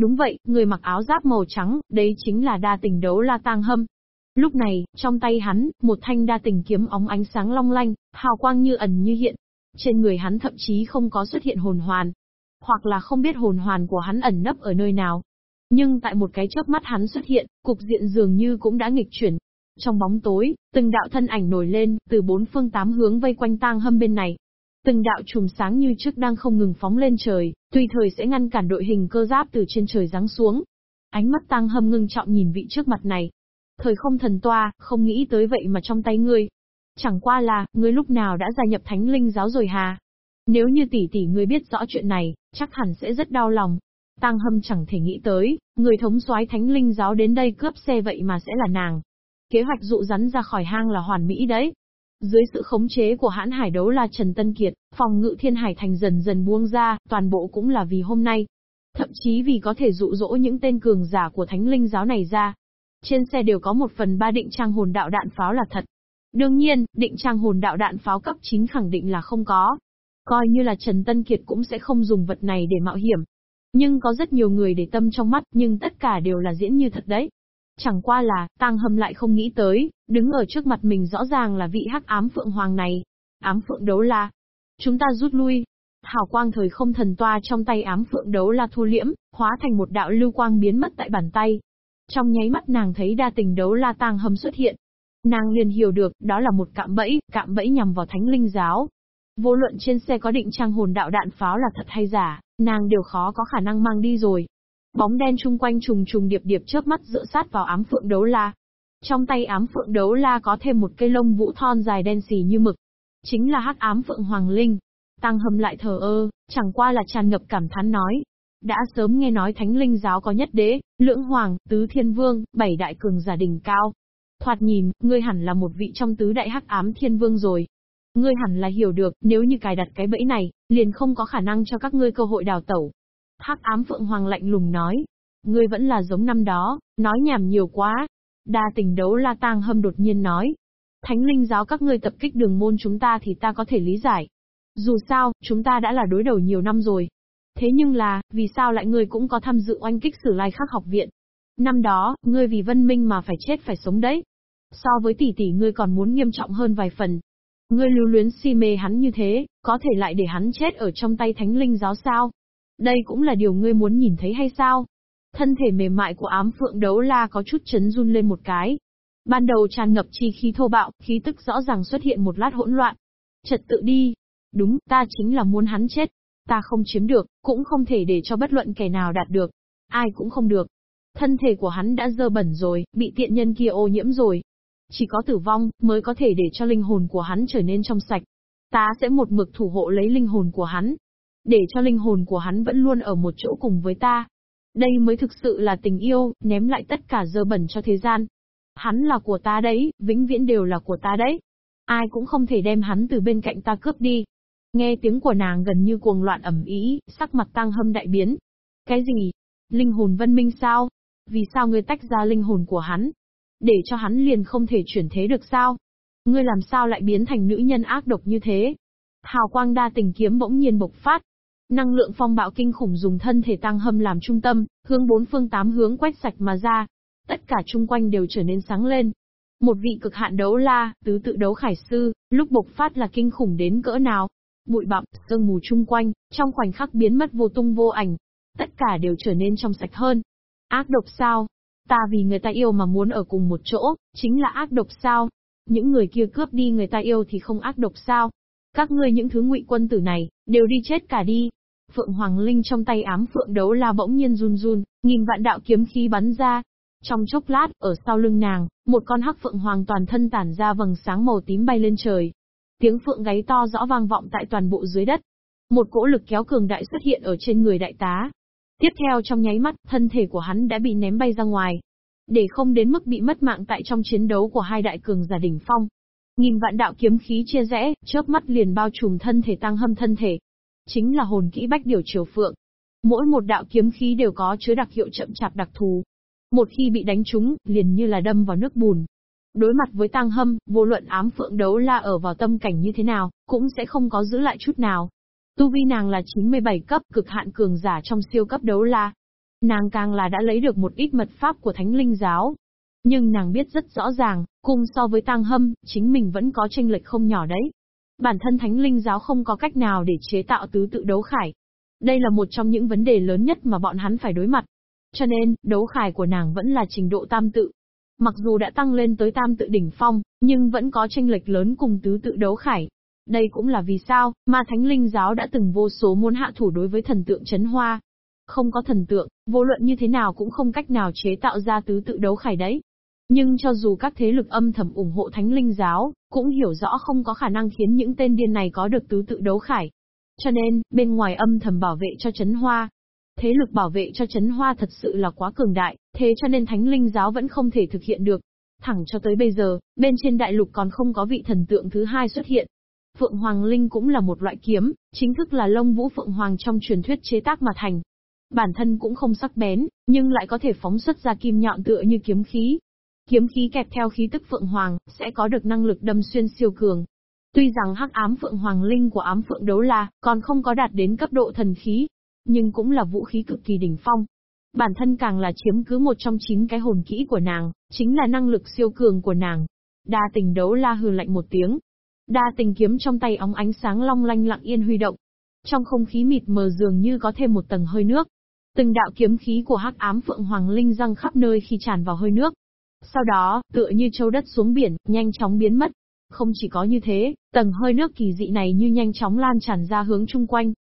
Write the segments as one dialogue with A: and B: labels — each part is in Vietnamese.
A: Đúng vậy, người mặc áo giáp màu trắng, đấy chính là đa tình đấu la tang hâm. Lúc này, trong tay hắn, một thanh đa tình kiếm óng ánh sáng long lanh, hào quang như ẩn như hiện. Trên người hắn thậm chí không có xuất hiện hồn hoàn. Hoặc là không biết hồn hoàn của hắn ẩn nấp ở nơi nào. Nhưng tại một cái chớp mắt hắn xuất hiện, cục diện dường như cũng đã nghịch chuyển. Trong bóng tối, từng đạo thân ảnh nổi lên, từ bốn phương tám hướng vây quanh tang hâm bên này. Từng đạo chùm sáng như trước đang không ngừng phóng lên trời, tùy thời sẽ ngăn cản đội hình cơ giáp từ trên trời giáng xuống. Ánh mắt tang hâm ngưng trọng nhìn vị trước mặt này. Thời không thần toa, không nghĩ tới vậy mà trong tay ngươi. Chẳng qua là, ngươi lúc nào đã gia nhập thánh linh giáo rồi hà? Nếu như tỷ tỷ ngươi biết rõ chuyện này, chắc hẳn sẽ rất đau lòng. Tang hâm chẳng thể nghĩ tới, người thống soái thánh linh giáo đến đây cướp xe vậy mà sẽ là nàng. Kế hoạch dụ rắn ra khỏi hang là hoàn mỹ đấy. Dưới sự khống chế của hãn hải đấu la Trần Tân Kiệt, phòng ngự thiên hải thành dần dần buông ra, toàn bộ cũng là vì hôm nay. Thậm chí vì có thể dụ dỗ những tên cường giả của thánh linh giáo này ra. Trên xe đều có một phần ba định trang hồn đạo đạn pháo là thật. Đương nhiên, định trang hồn đạo đạn pháo cấp chính khẳng định là không có. Coi như là Trần Tân Kiệt cũng sẽ không dùng vật này để mạo hiểm. Nhưng có rất nhiều người để tâm trong mắt, nhưng tất cả đều là diễn như thật đấy. Chẳng qua là, Tang Hâm lại không nghĩ tới, đứng ở trước mặt mình rõ ràng là vị hắc ám phượng hoàng này. Ám phượng đấu la. Chúng ta rút lui. Hào quang thời không thần toa trong tay ám phượng đấu la thu liễm, hóa thành một đạo lưu quang biến mất tại bàn tay. Trong nháy mắt nàng thấy đa tình đấu la Tang Hâm xuất hiện. Nàng liền hiểu được, đó là một cạm bẫy, cạm bẫy nhằm vào thánh linh giáo. Vô luận trên xe có định trang hồn đạo đạn pháo là thật hay giả, nàng đều khó có khả năng mang đi rồi. Bóng đen chung quanh trùng trùng điệp điệp chớp mắt dựa sát vào ám phượng đấu la. Trong tay ám phượng đấu la có thêm một cây lông vũ thon dài đen xì như mực. Chính là hắc ám phượng hoàng linh. Tăng hâm lại thờ ơ, chẳng qua là tràn ngập cảm thán nói. Đã sớm nghe nói thánh linh giáo có nhất đế, lưỡng hoàng, tứ thiên vương, bảy đại cường giả đỉnh cao. Thoạt nhìn, ngươi hẳn là một vị trong tứ đại hắc ám thiên vương rồi. Ngươi hẳn là hiểu được, nếu như cài đặt cái bẫy này, liền không có khả năng cho các ngươi cơ hội đào tẩu. Hắc ám Phượng Hoàng lạnh lùng nói. Ngươi vẫn là giống năm đó, nói nhảm nhiều quá. Đa tình đấu la tang hâm đột nhiên nói. Thánh linh giáo các ngươi tập kích đường môn chúng ta thì ta có thể lý giải. Dù sao, chúng ta đã là đối đầu nhiều năm rồi. Thế nhưng là, vì sao lại ngươi cũng có tham dự oanh kích sử lai khắc học viện? Năm đó, ngươi vì vân minh mà phải chết phải sống đấy. So với tỷ tỷ ngươi còn muốn nghiêm trọng hơn vài phần. Ngươi lưu luyến si mê hắn như thế, có thể lại để hắn chết ở trong tay thánh linh giáo sao? Đây cũng là điều ngươi muốn nhìn thấy hay sao? Thân thể mềm mại của ám phượng đấu la có chút chấn run lên một cái. Ban đầu tràn ngập chi khí thô bạo, khí tức rõ ràng xuất hiện một lát hỗn loạn. Trật tự đi. Đúng, ta chính là muốn hắn chết. Ta không chiếm được, cũng không thể để cho bất luận kẻ nào đạt được. Ai cũng không được. Thân thể của hắn đã dơ bẩn rồi, bị tiện nhân kia ô nhiễm rồi. Chỉ có tử vong, mới có thể để cho linh hồn của hắn trở nên trong sạch. Ta sẽ một mực thủ hộ lấy linh hồn của hắn. Để cho linh hồn của hắn vẫn luôn ở một chỗ cùng với ta. Đây mới thực sự là tình yêu, ném lại tất cả dơ bẩn cho thế gian. Hắn là của ta đấy, vĩnh viễn đều là của ta đấy. Ai cũng không thể đem hắn từ bên cạnh ta cướp đi. Nghe tiếng của nàng gần như cuồng loạn ẩm ý, sắc mặt tăng hâm đại biến. Cái gì? Linh hồn vân minh sao? Vì sao ngươi tách ra linh hồn của hắn? Để cho hắn liền không thể chuyển thế được sao? Ngươi làm sao lại biến thành nữ nhân ác độc như thế? Hào quang đa tình kiếm bỗng nhiên bộc phát. Năng lượng phong bạo kinh khủng dùng thân thể tăng hâm làm trung tâm, hướng bốn phương tám hướng quét sạch mà ra. Tất cả chung quanh đều trở nên sáng lên. Một vị cực hạn đấu la, tứ tự đấu khải sư, lúc bộc phát là kinh khủng đến cỡ nào. Bụi bặm, sương mù chung quanh, trong khoảnh khắc biến mất vô tung vô ảnh. Tất cả đều trở nên trong sạch hơn. Ác độc sao? Ta vì người ta yêu mà muốn ở cùng một chỗ, chính là ác độc sao? Những người kia cướp đi người ta yêu thì không ác độc sao? Các ngươi những thứ ngụy quân tử này, đều đi chết cả đi. Phượng Hoàng Linh trong tay ám phượng đấu la bỗng nhiên run run, nghìn vạn đạo kiếm khí bắn ra. Trong chốc lát, ở sau lưng nàng, một con hắc phượng hoàng toàn thân tản ra vầng sáng màu tím bay lên trời. Tiếng phượng gáy to rõ vang vọng tại toàn bộ dưới đất. Một cỗ lực kéo cường đại xuất hiện ở trên người đại tá. Tiếp theo trong nháy mắt, thân thể của hắn đã bị ném bay ra ngoài. Để không đến mức bị mất mạng tại trong chiến đấu của hai đại cường giả đỉnh phong. Nghìn vạn đạo kiếm khí chia rẽ, chớp mắt liền bao trùm thân thể tăng hâm thân thể. Chính là hồn kỹ bách điều triều phượng. Mỗi một đạo kiếm khí đều có chứa đặc hiệu chậm chạp đặc thù. Một khi bị đánh trúng, liền như là đâm vào nước bùn. Đối mặt với tăng hâm, vô luận ám phượng đấu la ở vào tâm cảnh như thế nào, cũng sẽ không có giữ lại chút nào. Tu vi nàng là 97 cấp, cực hạn cường giả trong siêu cấp đấu la. Nàng càng là đã lấy được một ít mật pháp của thánh linh giáo. Nhưng nàng biết rất rõ ràng, cùng so với tang hâm, chính mình vẫn có tranh lệch không nhỏ đấy. Bản thân thánh linh giáo không có cách nào để chế tạo tứ tự đấu khải. Đây là một trong những vấn đề lớn nhất mà bọn hắn phải đối mặt. Cho nên, đấu khải của nàng vẫn là trình độ tam tự. Mặc dù đã tăng lên tới tam tự đỉnh phong, nhưng vẫn có tranh lệch lớn cùng tứ tự đấu khải. Đây cũng là vì sao, mà Thánh Linh Giáo đã từng vô số muốn hạ thủ đối với thần tượng chấn hoa. Không có thần tượng, vô luận như thế nào cũng không cách nào chế tạo ra tứ tự đấu khải đấy. Nhưng cho dù các thế lực âm thầm ủng hộ Thánh Linh Giáo, cũng hiểu rõ không có khả năng khiến những tên điên này có được tứ tự đấu khải. Cho nên, bên ngoài âm thầm bảo vệ cho chấn hoa, thế lực bảo vệ cho chấn hoa thật sự là quá cường đại, thế cho nên thánh linh giáo vẫn không thể thực hiện được. Thẳng cho tới bây giờ, bên trên đại lục còn không có vị thần tượng thứ hai xuất hiện. Phượng Hoàng Linh cũng là một loại kiếm, chính thức là lông vũ Phượng Hoàng trong truyền thuyết chế tác mà thành. Bản thân cũng không sắc bén, nhưng lại có thể phóng xuất ra kim nhọn tựa như kiếm khí. Kiếm khí kẹp theo khí tức Phượng Hoàng, sẽ có được năng lực đâm xuyên siêu cường. Tuy rằng hắc ám Phượng Hoàng Linh của ám Phượng Đấu La, còn không có đạt đến cấp độ thần khí, nhưng cũng là vũ khí cực kỳ đỉnh phong. Bản thân càng là chiếm cứ một trong chín cái hồn kỹ của nàng, chính là năng lực siêu cường của nàng. Đa tình đấu la hừ lạnh một tiếng. Đa tình kiếm trong tay óng ánh sáng long lanh lặng yên huy động. Trong không khí mịt mờ dường như có thêm một tầng hơi nước. Từng đạo kiếm khí của hắc ám phượng hoàng linh răng khắp nơi khi tràn vào hơi nước. Sau đó, tựa như châu đất xuống biển, nhanh chóng biến mất. Không chỉ có như thế, tầng hơi nước kỳ dị này như nhanh chóng lan tràn ra hướng chung quanh.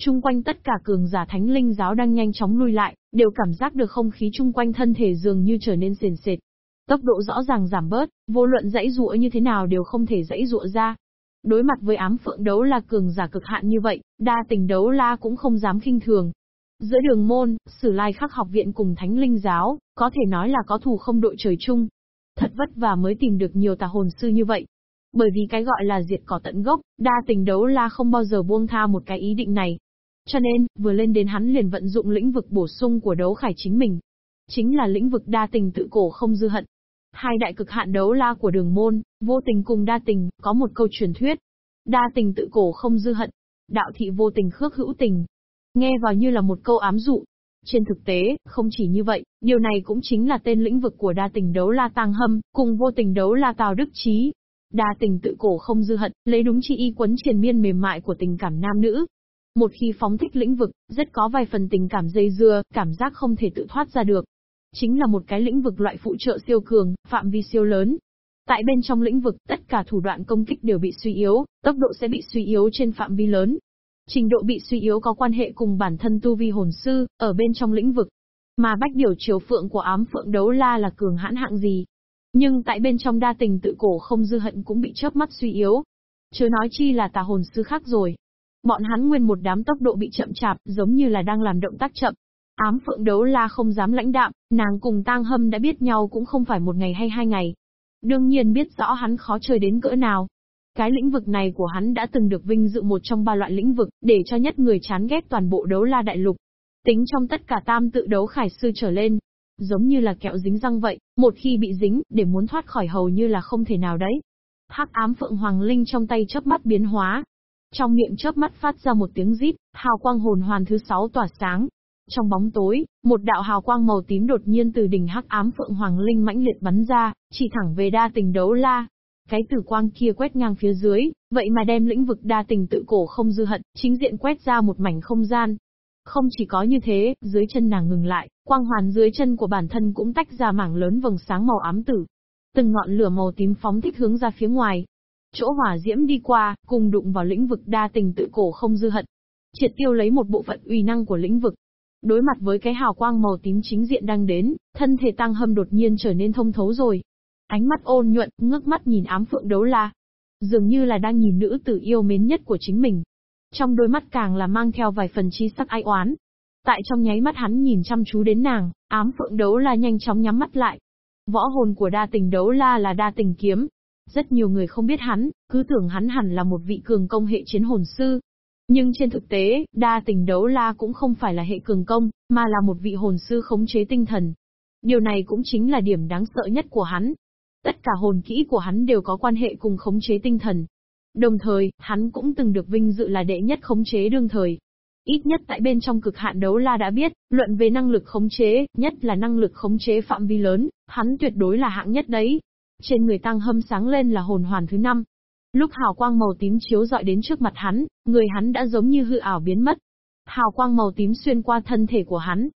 A: chung quanh tất cả cường giả thánh linh giáo đang nhanh chóng lui lại, đều cảm giác được không khí chung quanh thân thể dường như trở nên sền sệt. Tốc độ rõ ràng giảm bớt, vô luận dãy dụa như thế nào đều không thể dãy dụa ra. Đối mặt với ám phượng đấu la cường giả cực hạn như vậy, đa tình đấu la cũng không dám khinh thường. Giữa đường môn, sử lai khắc học viện cùng thánh linh giáo, có thể nói là có thù không đội trời chung. Thật vất vả mới tìm được nhiều tà hồn sư như vậy, bởi vì cái gọi là diệt cỏ tận gốc, đa tình đấu la không bao giờ buông tha một cái ý định này. Cho nên, vừa lên đến hắn liền vận dụng lĩnh vực bổ sung của đấu khải chính mình. Chính là lĩnh vực đa tình tự cổ không dư hận. Hai đại cực hạn đấu la của đường môn, vô tình cùng đa tình, có một câu truyền thuyết. Đa tình tự cổ không dư hận. Đạo thị vô tình khước hữu tình. Nghe vào như là một câu ám dụ. Trên thực tế, không chỉ như vậy, điều này cũng chính là tên lĩnh vực của đa tình đấu la tang hâm, cùng vô tình đấu la tào đức trí, Đa tình tự cổ không dư hận, lấy đúng chi y quấn triền miên mềm mại của tình cảm nam nữ, một khi phóng thích lĩnh vực, rất có vài phần tình cảm dây dưa, cảm giác không thể tự thoát ra được. Chính là một cái lĩnh vực loại phụ trợ siêu cường, phạm vi siêu lớn. Tại bên trong lĩnh vực, tất cả thủ đoạn công kích đều bị suy yếu, tốc độ sẽ bị suy yếu trên phạm vi lớn. Trình độ bị suy yếu có quan hệ cùng bản thân tu vi hồn sư, ở bên trong lĩnh vực. Mà bách điều chiều phượng của ám phượng đấu la là cường hãn hạng gì? Nhưng tại bên trong đa tình tự cổ không dư hận cũng bị chớp mắt suy yếu. Chớ nói chi là tà hồn sư khác rồi. Bọn hắn nguyên một đám tốc độ bị chậm chạp, giống như là đang làm động tác chậm. Ám phượng đấu la không dám lãnh đạm, nàng cùng tang hâm đã biết nhau cũng không phải một ngày hay hai ngày. Đương nhiên biết rõ hắn khó chơi đến cỡ nào. Cái lĩnh vực này của hắn đã từng được vinh dự một trong ba loại lĩnh vực, để cho nhất người chán ghét toàn bộ đấu la đại lục. Tính trong tất cả tam tự đấu khải sư trở lên. Giống như là kẹo dính răng vậy, một khi bị dính, để muốn thoát khỏi hầu như là không thể nào đấy. Hắc ám phượng hoàng linh trong tay chớp mắt biến hóa, trong miệng chớp mắt phát ra một tiếng rít, hào quang hồn hoàn thứ sáu tỏa sáng. Trong bóng tối, một đạo hào quang màu tím đột nhiên từ đỉnh hắc ám phượng hoàng linh mãnh liệt bắn ra, chỉ thẳng về đa tình đấu la. Cái tử quang kia quét ngang phía dưới, vậy mà đem lĩnh vực đa tình tự cổ không dư hận, chính diện quét ra một mảnh không gian. Không chỉ có như thế, dưới chân nàng ngừng lại, quang hoàn dưới chân của bản thân cũng tách ra mảng lớn vầng sáng màu ám tử. Từng ngọn lửa màu tím phóng thích hướng ra phía ngoài, chỗ hỏa diễm đi qua, cùng đụng vào lĩnh vực đa tình tự cổ không dư hận. Triệt tiêu lấy một bộ phận uy năng của lĩnh vực. Đối mặt với cái hào quang màu tím chính diện đang đến, thân thể tăng hâm đột nhiên trở nên thông thấu rồi. Ánh mắt ôn nhuận, ngước mắt nhìn ám phượng đấu la. Dường như là đang nhìn nữ tử yêu mến nhất của chính mình. Trong đôi mắt càng là mang theo vài phần chi sắc ai oán. Tại trong nháy mắt hắn nhìn chăm chú đến nàng, ám phượng đấu la nhanh chóng nhắm mắt lại. Võ hồn của đa tình đấu la là đa tình kiếm, rất nhiều người không biết hắn, cứ tưởng hắn hẳn là một vị cường công hệ chiến hồn sư. Nhưng trên thực tế, đa tình đấu la cũng không phải là hệ cường công, mà là một vị hồn sư khống chế tinh thần. Điều này cũng chính là điểm đáng sợ nhất của hắn. Tất cả hồn kỹ của hắn đều có quan hệ cùng khống chế tinh thần. Đồng thời, hắn cũng từng được vinh dự là đệ nhất khống chế đương thời. Ít nhất tại bên trong cực hạn đấu la đã biết, luận về năng lực khống chế, nhất là năng lực khống chế phạm vi lớn, hắn tuyệt đối là hạng nhất đấy. Trên người tăng hâm sáng lên là hồn hoàn thứ năm. Lúc hào quang màu tím chiếu dọi đến trước mặt hắn, người hắn đã giống như hư ảo biến mất. Hào quang màu tím xuyên qua thân thể của hắn.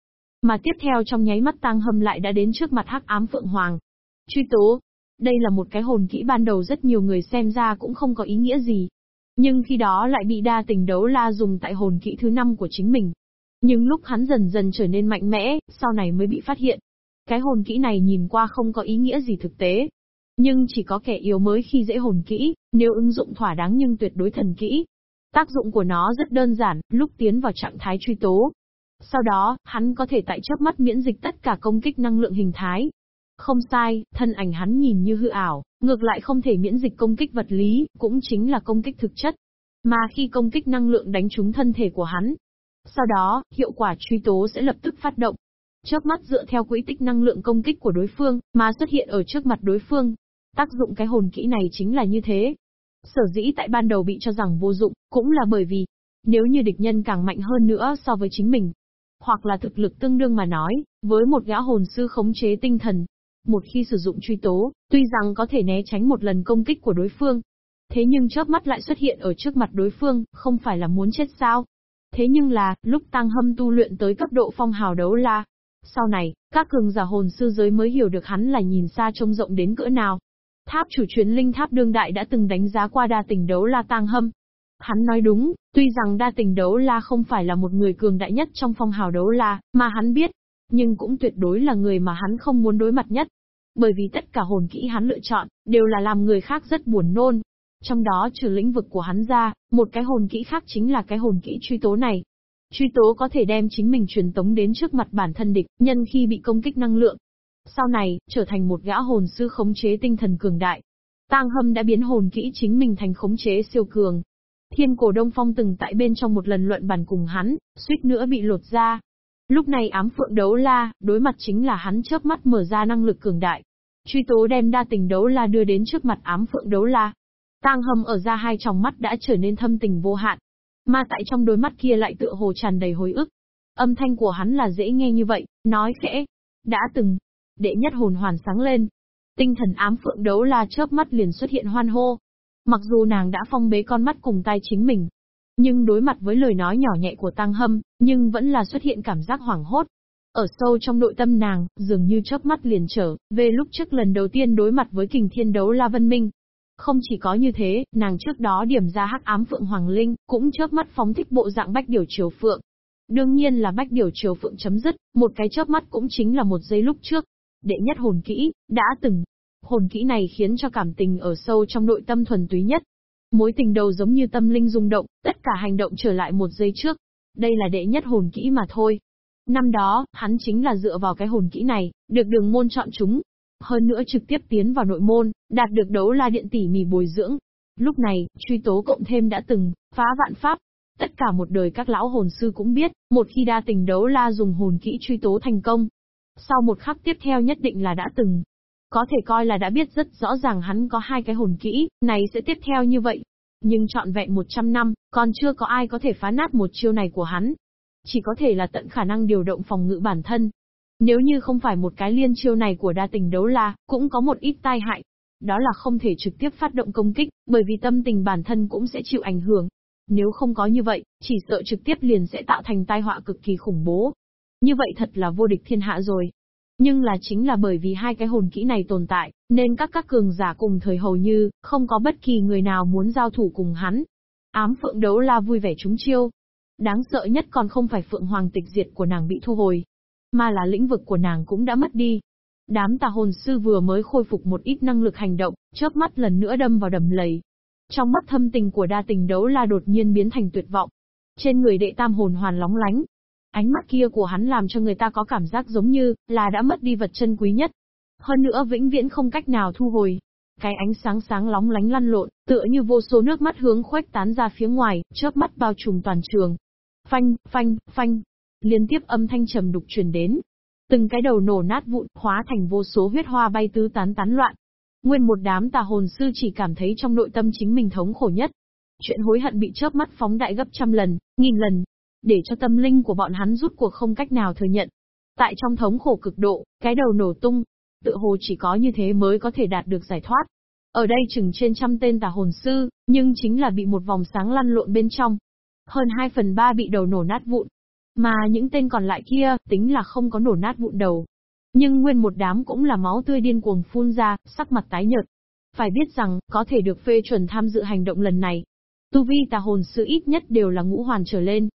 A: Mà tiếp theo trong nháy mắt tăng hâm lại đã đến trước mặt hắc ám phượng hoàng. Truy tố. Đây là một cái hồn kỹ ban đầu rất nhiều người xem ra cũng không có ý nghĩa gì. Nhưng khi đó lại bị đa tình đấu la dùng tại hồn kỹ thứ năm của chính mình. Nhưng lúc hắn dần dần trở nên mạnh mẽ, sau này mới bị phát hiện. Cái hồn kỹ này nhìn qua không có ý nghĩa gì thực tế. Nhưng chỉ có kẻ yếu mới khi dễ hồn kỹ, nếu ứng dụng thỏa đáng nhưng tuyệt đối thần kỹ. Tác dụng của nó rất đơn giản, lúc tiến vào trạng thái truy tố. Sau đó, hắn có thể tại chớp mắt miễn dịch tất cả công kích năng lượng hình thái. Không sai, thân ảnh hắn nhìn như hư ảo, ngược lại không thể miễn dịch công kích vật lý, cũng chính là công kích thực chất. Mà khi công kích năng lượng đánh trúng thân thể của hắn, sau đó, hiệu quả truy tố sẽ lập tức phát động. Chớp mắt dựa theo quỹ tích năng lượng công kích của đối phương, mà xuất hiện ở trước mặt đối phương. Tác dụng cái hồn kỹ này chính là như thế. Sở dĩ tại ban đầu bị cho rằng vô dụng, cũng là bởi vì, nếu như địch nhân càng mạnh hơn nữa so với chính mình, hoặc là thực lực tương đương mà nói, với một gã hồn sư khống chế tinh thần, một khi sử dụng truy tố, tuy rằng có thể né tránh một lần công kích của đối phương, thế nhưng chớp mắt lại xuất hiện ở trước mặt đối phương, không phải là muốn chết sao? Thế nhưng là, lúc tăng hâm tu luyện tới cấp độ phong hào đấu la, sau này, các cường giả hồn sư giới mới hiểu được hắn là nhìn xa trông rộng đến cỡ nào. Tháp chủ chuyến linh tháp đương đại đã từng đánh giá qua đa tình đấu la tăng hâm. Hắn nói đúng, tuy rằng đa tình đấu la không phải là một người cường đại nhất trong phong hào đấu la, mà hắn biết, nhưng cũng tuyệt đối là người mà hắn không muốn đối mặt nhất. Bởi vì tất cả hồn kỹ hắn lựa chọn, đều là làm người khác rất buồn nôn. Trong đó trừ lĩnh vực của hắn ra, một cái hồn kỹ khác chính là cái hồn kỹ truy tố này. Truy tố có thể đem chính mình truyền tống đến trước mặt bản thân địch, nhân khi bị công kích năng lượng. Sau này, trở thành một gã hồn sư khống chế tinh thần cường đại. Tang Hâm đã biến hồn kỹ chính mình thành khống chế siêu cường. Thiên cổ Đông Phong từng tại bên trong một lần luận bàn cùng hắn, suýt nữa bị lột ra. Lúc này ám phượng đấu la, đối mặt chính là hắn chớp mắt mở ra năng lực cường đại. Truy tố đem đa tình đấu la đưa đến trước mặt ám phượng đấu la. Tang hầm ở ra hai tròng mắt đã trở nên thâm tình vô hạn. Mà tại trong đôi mắt kia lại tựa hồ tràn đầy hồi ức. Âm thanh của hắn là dễ nghe như vậy, nói khẽ. Đã từng. Đệ nhất hồn hoàn sáng lên. Tinh thần ám phượng đấu la chớp mắt liền xuất hiện hoan hô. Mặc dù nàng đã phong bế con mắt cùng tay chính mình, nhưng đối mặt với lời nói nhỏ nhẹ của Tăng Hâm, nhưng vẫn là xuất hiện cảm giác hoảng hốt. Ở sâu trong nội tâm nàng, dường như chớp mắt liền trở, về lúc trước lần đầu tiên đối mặt với kình thiên đấu La Vân Minh. Không chỉ có như thế, nàng trước đó điểm ra hắc ám Phượng Hoàng Linh, cũng chớp mắt phóng thích bộ dạng bách điều triều phượng. Đương nhiên là bách điều triều phượng chấm dứt, một cái chớp mắt cũng chính là một giây lúc trước. Đệ nhất hồn kỹ, đã từng. Hồn kỹ này khiến cho cảm tình ở sâu trong nội tâm thuần túy nhất, Mối tình đầu giống như tâm linh rung động, tất cả hành động trở lại một giây trước. Đây là đệ nhất hồn kỹ mà thôi. Năm đó, hắn chính là dựa vào cái hồn kỹ này, được đường môn chọn chúng. Hơn nữa trực tiếp tiến vào nội môn, đạt được đấu la điện tỉ mỉ bồi dưỡng. Lúc này, truy tố cộng thêm đã từng, phá vạn pháp. Tất cả một đời các lão hồn sư cũng biết, một khi đa tình đấu la dùng hồn kỹ truy tố thành công. Sau một khắc tiếp theo nhất định là đã từng, có thể coi là đã biết rất rõ ràng hắn có hai cái hồn kỹ, này sẽ tiếp theo như vậy. Nhưng trọn vẹn 100 năm, còn chưa có ai có thể phá nát một chiêu này của hắn. Chỉ có thể là tận khả năng điều động phòng ngự bản thân. Nếu như không phải một cái liên chiêu này của đa tình đấu la, cũng có một ít tai hại. Đó là không thể trực tiếp phát động công kích, bởi vì tâm tình bản thân cũng sẽ chịu ảnh hưởng. Nếu không có như vậy, chỉ sợ trực tiếp liền sẽ tạo thành tai họa cực kỳ khủng bố. Như vậy thật là vô địch thiên hạ rồi. Nhưng là chính là bởi vì hai cái hồn kỹ này tồn tại, nên các các cường giả cùng thời hầu như, không có bất kỳ người nào muốn giao thủ cùng hắn. Ám phượng đấu la vui vẻ trúng chiêu. Đáng sợ nhất còn không phải phượng hoàng tịch diệt của nàng bị thu hồi, mà là lĩnh vực của nàng cũng đã mất đi. Đám tà hồn sư vừa mới khôi phục một ít năng lực hành động, chớp mắt lần nữa đâm vào đầm lầy. Trong mắt thâm tình của đa tình đấu la đột nhiên biến thành tuyệt vọng. Trên người đệ tam hồn hoàn lóng lánh, Ánh mắt kia của hắn làm cho người ta có cảm giác giống như là đã mất đi vật chân quý nhất. Hơn nữa vĩnh viễn không cách nào thu hồi. Cái ánh sáng sáng lóng lánh lăn lộn, tựa như vô số nước mắt hướng khuếch tán ra phía ngoài, chớp mắt bao trùm toàn trường. Phanh, phanh, phanh. Liên tiếp âm thanh trầm đục truyền đến. Từng cái đầu nổ nát vụn, hóa thành vô số huyết hoa bay tứ tán tán loạn. Nguyên một đám tà hồn sư chỉ cảm thấy trong nội tâm chính mình thống khổ nhất. Chuyện hối hận bị chớp mắt phóng đại gấp trăm lần, nghìn lần, để cho tâm linh của bọn hắn rút cuộc không cách nào thừa nhận. Tại trong thống khổ cực độ, cái đầu nổ tung, tự hồ chỉ có như thế mới có thể đạt được giải thoát. Ở đây chừng trên trăm tên tà hồn sư, nhưng chính là bị một vòng sáng lăn lộn bên trong. Hơn 2 phần 3 bị đầu nổ nát vụn. Mà những tên còn lại kia, tính là không có nổ nát vụn đầu. Nhưng nguyên một đám cũng là máu tươi điên cuồng phun ra, sắc mặt tái nhợt. Phải biết rằng, có thể được phê chuẩn tham dự hành động lần này. Tu vi tà hồn sư ít nhất đều là ngũ hoàn trở lên.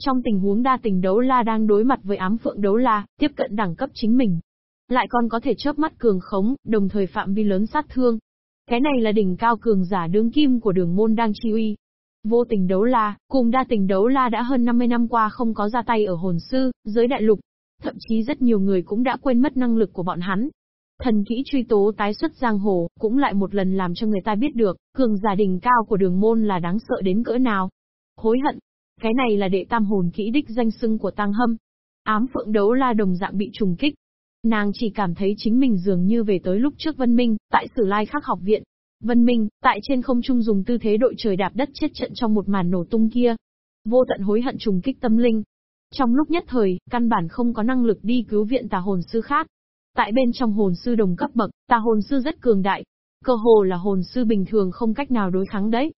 A: Trong tình huống đa tình đấu la đang đối mặt với ám phượng đấu la, tiếp cận đẳng cấp chính mình. Lại còn có thể chớp mắt cường khống, đồng thời phạm vi lớn sát thương. Cái này là đỉnh cao cường giả đương kim của đường môn đang chi uy. Vô tình đấu la, cùng đa tình đấu la đã hơn 50 năm qua không có ra tay ở hồn sư, giới đại lục. Thậm chí rất nhiều người cũng đã quên mất năng lực của bọn hắn. Thần kỹ truy tố tái xuất giang hồ, cũng lại một lần làm cho người ta biết được, cường giả đỉnh cao của đường môn là đáng sợ đến cỡ nào. Hối hận. Cái này là đệ tam hồn kỹ đích danh xưng của Tăng Hâm. Ám phượng đấu la đồng dạng bị trùng kích, Nàng chỉ cảm thấy chính mình dường như về tới lúc trước Vân Minh, tại Sử Lai Khắc học viện. Vân Minh, tại trên không trung dùng tư thế đội trời đạp đất chết trận trong một màn nổ tung kia. Vô tận hối hận trùng kích tâm linh. Trong lúc nhất thời, căn bản không có năng lực đi cứu viện tà hồn sư khác. Tại bên trong hồn sư đồng cấp bậc, tà hồn sư rất cường đại. Cơ hồ là hồn sư bình thường không cách nào đối kháng đấy.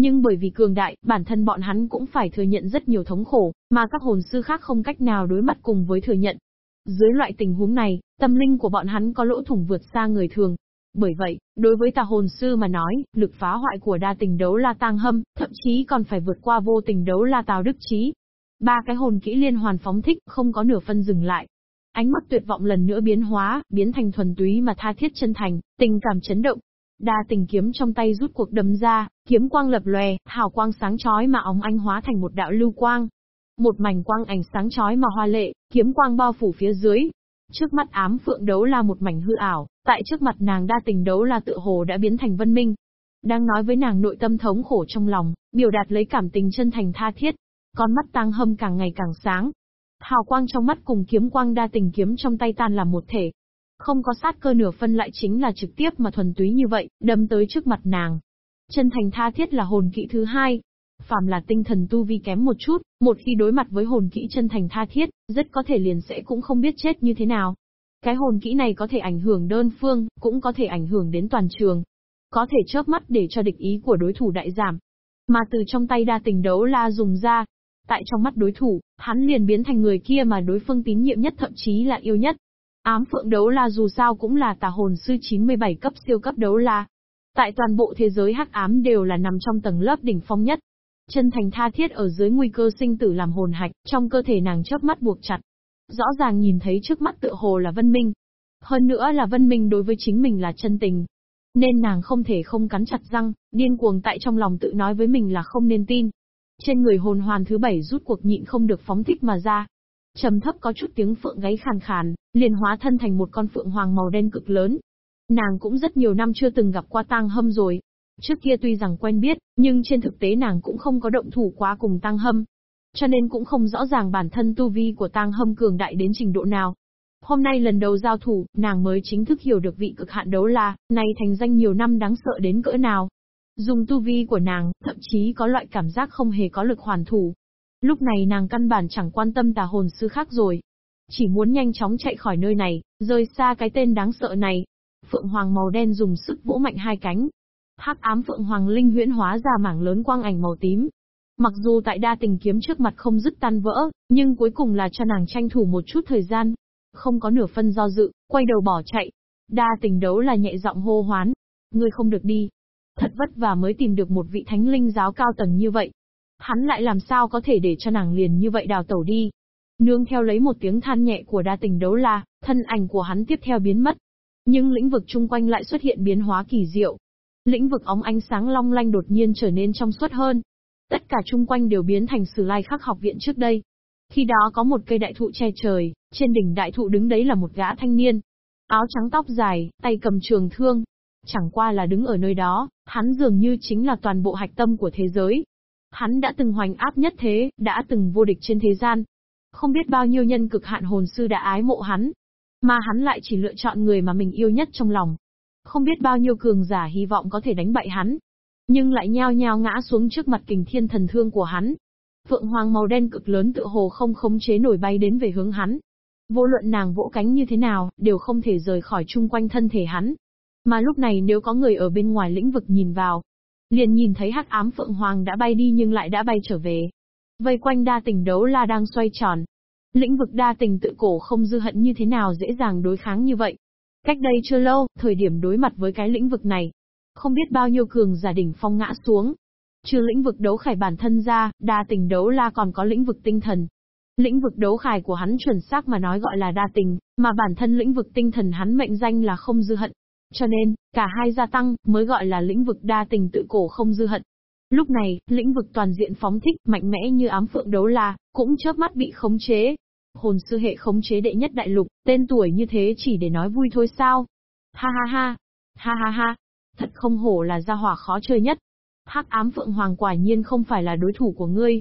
A: Nhưng bởi vì cường đại, bản thân bọn hắn cũng phải thừa nhận rất nhiều thống khổ, mà các hồn sư khác không cách nào đối mặt cùng với thừa nhận. Dưới loại tình huống này, tâm linh của bọn hắn có lỗ thủng vượt xa người thường. Bởi vậy, đối với tà hồn sư mà nói, lực phá hoại của đa tình đấu la tang hâm, thậm chí còn phải vượt qua vô tình đấu la tào đức trí. Ba cái hồn kỹ liên hoàn phóng thích, không có nửa phân dừng lại. Ánh mắt tuyệt vọng lần nữa biến hóa, biến thành thuần túy mà tha thiết chân thành, tình cảm chấn động. Đa tình kiếm trong tay rút cuộc đâm ra, kiếm quang lập lòe, hào quang sáng chói mà óng ánh hóa thành một đạo lưu quang, một mảnh quang ảnh sáng chói mà hoa lệ, kiếm quang bao phủ phía dưới. Trước mắt ám phượng đấu là một mảnh hư ảo, tại trước mặt nàng đa tình đấu là tự hồ đã biến thành vân minh. Đang nói với nàng nội tâm thống khổ trong lòng, biểu đạt lấy cảm tình chân thành tha thiết. Con mắt tăng hâm càng ngày càng sáng. Hào quang trong mắt cùng kiếm quang đa tình kiếm trong tay tan làm một thể. Không có sát cơ nửa phân lại chính là trực tiếp mà thuần túy như vậy, đâm tới trước mặt nàng. Chân thành tha thiết là hồn kỵ thứ hai, Phàm là tinh thần tu vi kém một chút, một khi đối mặt với hồn kỹ chân thành tha thiết, rất có thể liền sẽ cũng không biết chết như thế nào. Cái hồn kỹ này có thể ảnh hưởng đơn phương, cũng có thể ảnh hưởng đến toàn trường. Có thể chớp mắt để cho địch ý của đối thủ đại giảm. Mà từ trong tay đa tình đấu la dùng ra, tại trong mắt đối thủ, hắn liền biến thành người kia mà đối phương tín nhiệm nhất thậm chí là yêu nhất. Ám phượng đấu la dù sao cũng là tà hồn sư 97 cấp siêu cấp đấu la. Tại toàn bộ thế giới hắc ám đều là nằm trong tầng lớp đỉnh phong nhất. Chân thành tha thiết ở dưới nguy cơ sinh tử làm hồn hạch, trong cơ thể nàng chớp mắt buộc chặt. Rõ ràng nhìn thấy trước mắt tựa hồ là Vân Minh. Hơn nữa là Vân Minh đối với chính mình là chân tình. Nên nàng không thể không cắn chặt răng, điên cuồng tại trong lòng tự nói với mình là không nên tin. Trên người hồn hoàn thứ bảy rút cuộc nhịn không được phóng thích mà ra. Trầm thấp có chút tiếng phượng gáy khàn khàn, liền hóa thân thành một con phượng hoàng màu đen cực lớn. Nàng cũng rất nhiều năm chưa từng gặp qua tang hâm rồi, Trước kia tuy rằng quen biết, nhưng trên thực tế nàng cũng không có động thủ quá cùng Tăng Hâm. Cho nên cũng không rõ ràng bản thân tu vi của Tăng Hâm cường đại đến trình độ nào. Hôm nay lần đầu giao thủ, nàng mới chính thức hiểu được vị cực hạn đấu la, này thành danh nhiều năm đáng sợ đến cỡ nào. Dùng tu vi của nàng, thậm chí có loại cảm giác không hề có lực hoàn thủ. Lúc này nàng căn bản chẳng quan tâm tà hồn sư khác rồi. Chỉ muốn nhanh chóng chạy khỏi nơi này, rời xa cái tên đáng sợ này. Phượng Hoàng màu đen dùng sức vỗ mạnh hai cánh, hắc ám phượng hoàng linh huyễn hóa ra mảng lớn quang ảnh màu tím. Mặc dù tại đa tình kiếm trước mặt không dứt tan vỡ, nhưng cuối cùng là cho nàng tranh thủ một chút thời gian. Không có nửa phân do dự, quay đầu bỏ chạy. Đa tình đấu là nhẹ giọng hô hoán. Ngươi không được đi. Thật vất vả mới tìm được một vị thánh linh giáo cao tầng như vậy. Hắn lại làm sao có thể để cho nàng liền như vậy đào tẩu đi. Nương theo lấy một tiếng than nhẹ của đa tình đấu la, thân ảnh của hắn tiếp theo biến mất. Nhưng lĩnh vực chung quanh lại xuất hiện biến hóa kỳ diệu, Lĩnh vực óng ánh sáng long lanh đột nhiên trở nên trong suốt hơn. Tất cả chung quanh đều biến thành sử lai khắc học viện trước đây. Khi đó có một cây đại thụ che trời, trên đỉnh đại thụ đứng đấy là một gã thanh niên. Áo trắng tóc dài, tay cầm trường thương. Chẳng qua là đứng ở nơi đó, hắn dường như chính là toàn bộ hạch tâm của thế giới. Hắn đã từng hoành áp nhất thế, đã từng vô địch trên thế gian. Không biết bao nhiêu nhân cực hạn hồn sư đã ái mộ hắn. Mà hắn lại chỉ lựa chọn người mà mình yêu nhất trong lòng, không biết bao nhiêu cường giả hy vọng có thể đánh bại hắn. Nhưng lại nhao nhao ngã xuống trước mặt kình thiên thần thương của hắn. Phượng Hoàng màu đen cực lớn tự hồ không khống chế nổi bay đến về hướng hắn. Vô luận nàng vỗ cánh như thế nào, đều không thể rời khỏi chung quanh thân thể hắn. Mà lúc này nếu có người ở bên ngoài lĩnh vực nhìn vào, liền nhìn thấy hắc ám Phượng Hoàng đã bay đi nhưng lại đã bay trở về. Vây quanh đa tình đấu la đang xoay tròn. Lĩnh vực đa tình tự cổ không dư hận như thế nào dễ dàng đối kháng như vậy. Cách đây chưa lâu, thời điểm đối mặt với cái lĩnh vực này, không biết bao nhiêu cường giả đỉnh phong ngã xuống. Trừ lĩnh vực đấu khải bản thân ra, đa tình đấu la còn có lĩnh vực tinh thần. Lĩnh vực đấu khải của hắn chuẩn xác mà nói gọi là đa tình, mà bản thân lĩnh vực tinh thần hắn mệnh danh là không dư hận. Cho nên, cả hai gia tăng, mới gọi là lĩnh vực đa tình tự cổ không dư hận. Lúc này, lĩnh vực toàn diện phóng thích, mạnh mẽ như ám phượng đấu la, cũng chớp mắt bị khống chế. Hồn sư hệ khống chế đệ nhất đại lục, tên tuổi như thế chỉ để nói vui thôi sao? Ha ha ha, ha ha ha, thật không hổ là gia hỏa khó chơi nhất. Hắc ám phượng hoàng quả nhiên không phải là đối thủ của ngươi.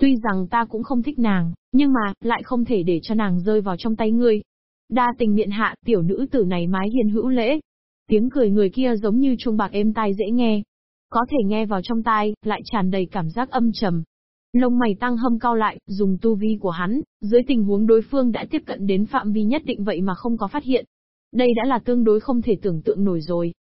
A: Tuy rằng ta cũng không thích nàng, nhưng mà, lại không thể để cho nàng rơi vào trong tay ngươi. Đa tình miện hạ, tiểu nữ tử này mái hiền hữu lễ. Tiếng cười người kia giống như chuông bạc êm tai dễ nghe. Có thể nghe vào trong tai, lại tràn đầy cảm giác âm trầm. Lông mày tăng hâm cao lại, dùng tu vi của hắn, dưới tình huống đối phương đã tiếp cận đến phạm vi nhất định vậy mà không có phát hiện. Đây đã là tương đối không thể tưởng tượng nổi rồi.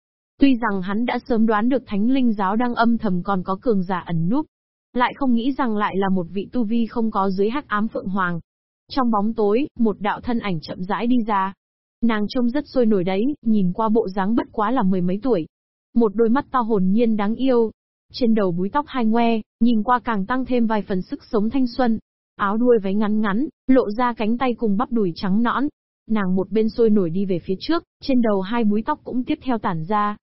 A: Tuy rằng hắn đã sớm đoán được thánh linh giáo đang âm thầm còn có cường giả ẩn núp, lại không nghĩ rằng lại là một vị tu vi không có dưới hắc ám phượng hoàng. Trong bóng tối, một đạo thân ảnh chậm rãi đi ra. Nàng trông rất sôi nổi đấy, nhìn qua bộ dáng bất quá là mười mấy tuổi. Một đôi mắt to hồn nhiên đáng yêu. Trên đầu búi tóc hai ngoe, nhìn qua càng tăng thêm vài phần sức sống thanh xuân. Áo đuôi váy ngắn ngắn, lộ ra cánh tay cùng bắp đùi trắng nõn. Nàng một bên sôi nổi đi về phía trước, trên đầu hai búi tóc cũng tiếp theo tản ra,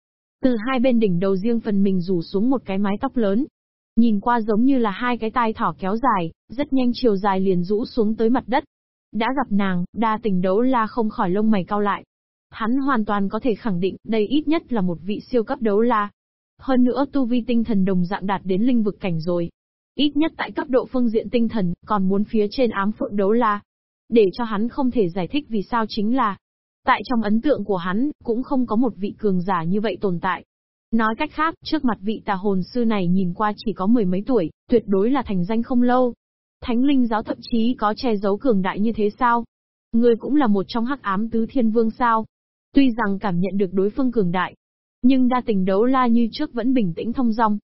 A: từ hai bên đỉnh đầu riêng phần mình rủ xuống một cái mái tóc lớn. Nhìn qua giống như là hai cái tai thỏ kéo dài, rất nhanh chiều dài liền rũ xuống tới mặt đất. Đã gặp nàng, đa tình đấu la không khỏi lông mày cao lại. Hắn hoàn toàn có thể khẳng định đây ít nhất là một vị siêu cấp đấu la. Hơn nữa tu vi tinh thần đồng dạng đạt đến linh vực cảnh rồi. Ít nhất tại cấp độ phương diện tinh thần, còn muốn phía trên ám phượng đấu la. Để cho hắn không thể giải thích vì sao chính là, Tại trong ấn tượng của hắn, cũng không có một vị cường giả như vậy tồn tại. Nói cách khác, trước mặt vị tà hồn sư này nhìn qua chỉ có mười mấy tuổi, tuyệt đối là thành danh không lâu. Thánh linh giáo thậm chí có che giấu cường đại như thế sao? Ngươi cũng là một trong hắc ám tứ thiên vương sao? Tuy rằng cảm nhận được đối phương cường đại, nhưng đa tình đấu la như trước vẫn bình tĩnh thông dong.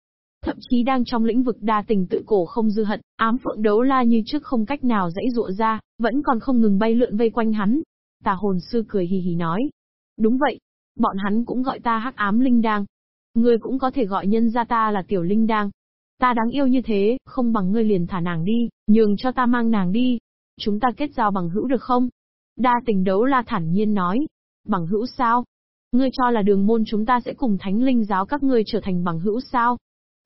A: Thậm chí đang trong lĩnh vực đa tình tự cổ không dư hận, ám phượng đấu la như trước không cách nào dãy dụa ra, vẫn còn không ngừng bay lượn vây quanh hắn, Tà hồn sư cười hì hì nói. Đúng vậy. Bọn hắn cũng gọi ta hắc ám linh đang. Ngươi cũng có thể gọi nhân ra ta là tiểu linh đang. Ta đáng yêu như thế, không bằng ngươi liền thả nàng đi, nhường cho ta mang nàng đi. Chúng ta kết giao bằng hữu được không? Đa tình đấu la thản nhiên nói. Bằng hữu sao? Ngươi cho là đường môn chúng ta sẽ cùng thánh linh giáo các ngươi trở thành bằng hữu sao?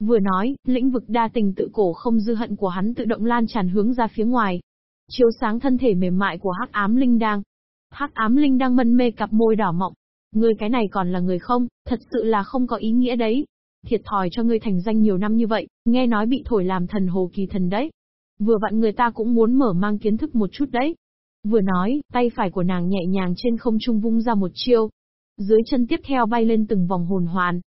A: Vừa nói, lĩnh vực đa tình tự cổ không dư hận của hắn tự động lan tràn hướng ra phía ngoài. Chiếu sáng thân thể mềm mại của hắc ám linh đang. Hắc ám linh đang mân mê cặp môi đỏ mọng. Ngươi cái này còn là người không, thật sự là không có ý nghĩa đấy. Thiệt thòi cho ngươi thành danh nhiều năm như vậy, nghe nói bị thổi làm thần hồ kỳ thần đấy. Vừa vặn người ta cũng muốn mở mang kiến thức một chút đấy. Vừa nói, tay phải của nàng nhẹ nhàng trên không trung vung ra một chiêu. Dưới chân tiếp theo bay lên từng vòng hồn hoàn.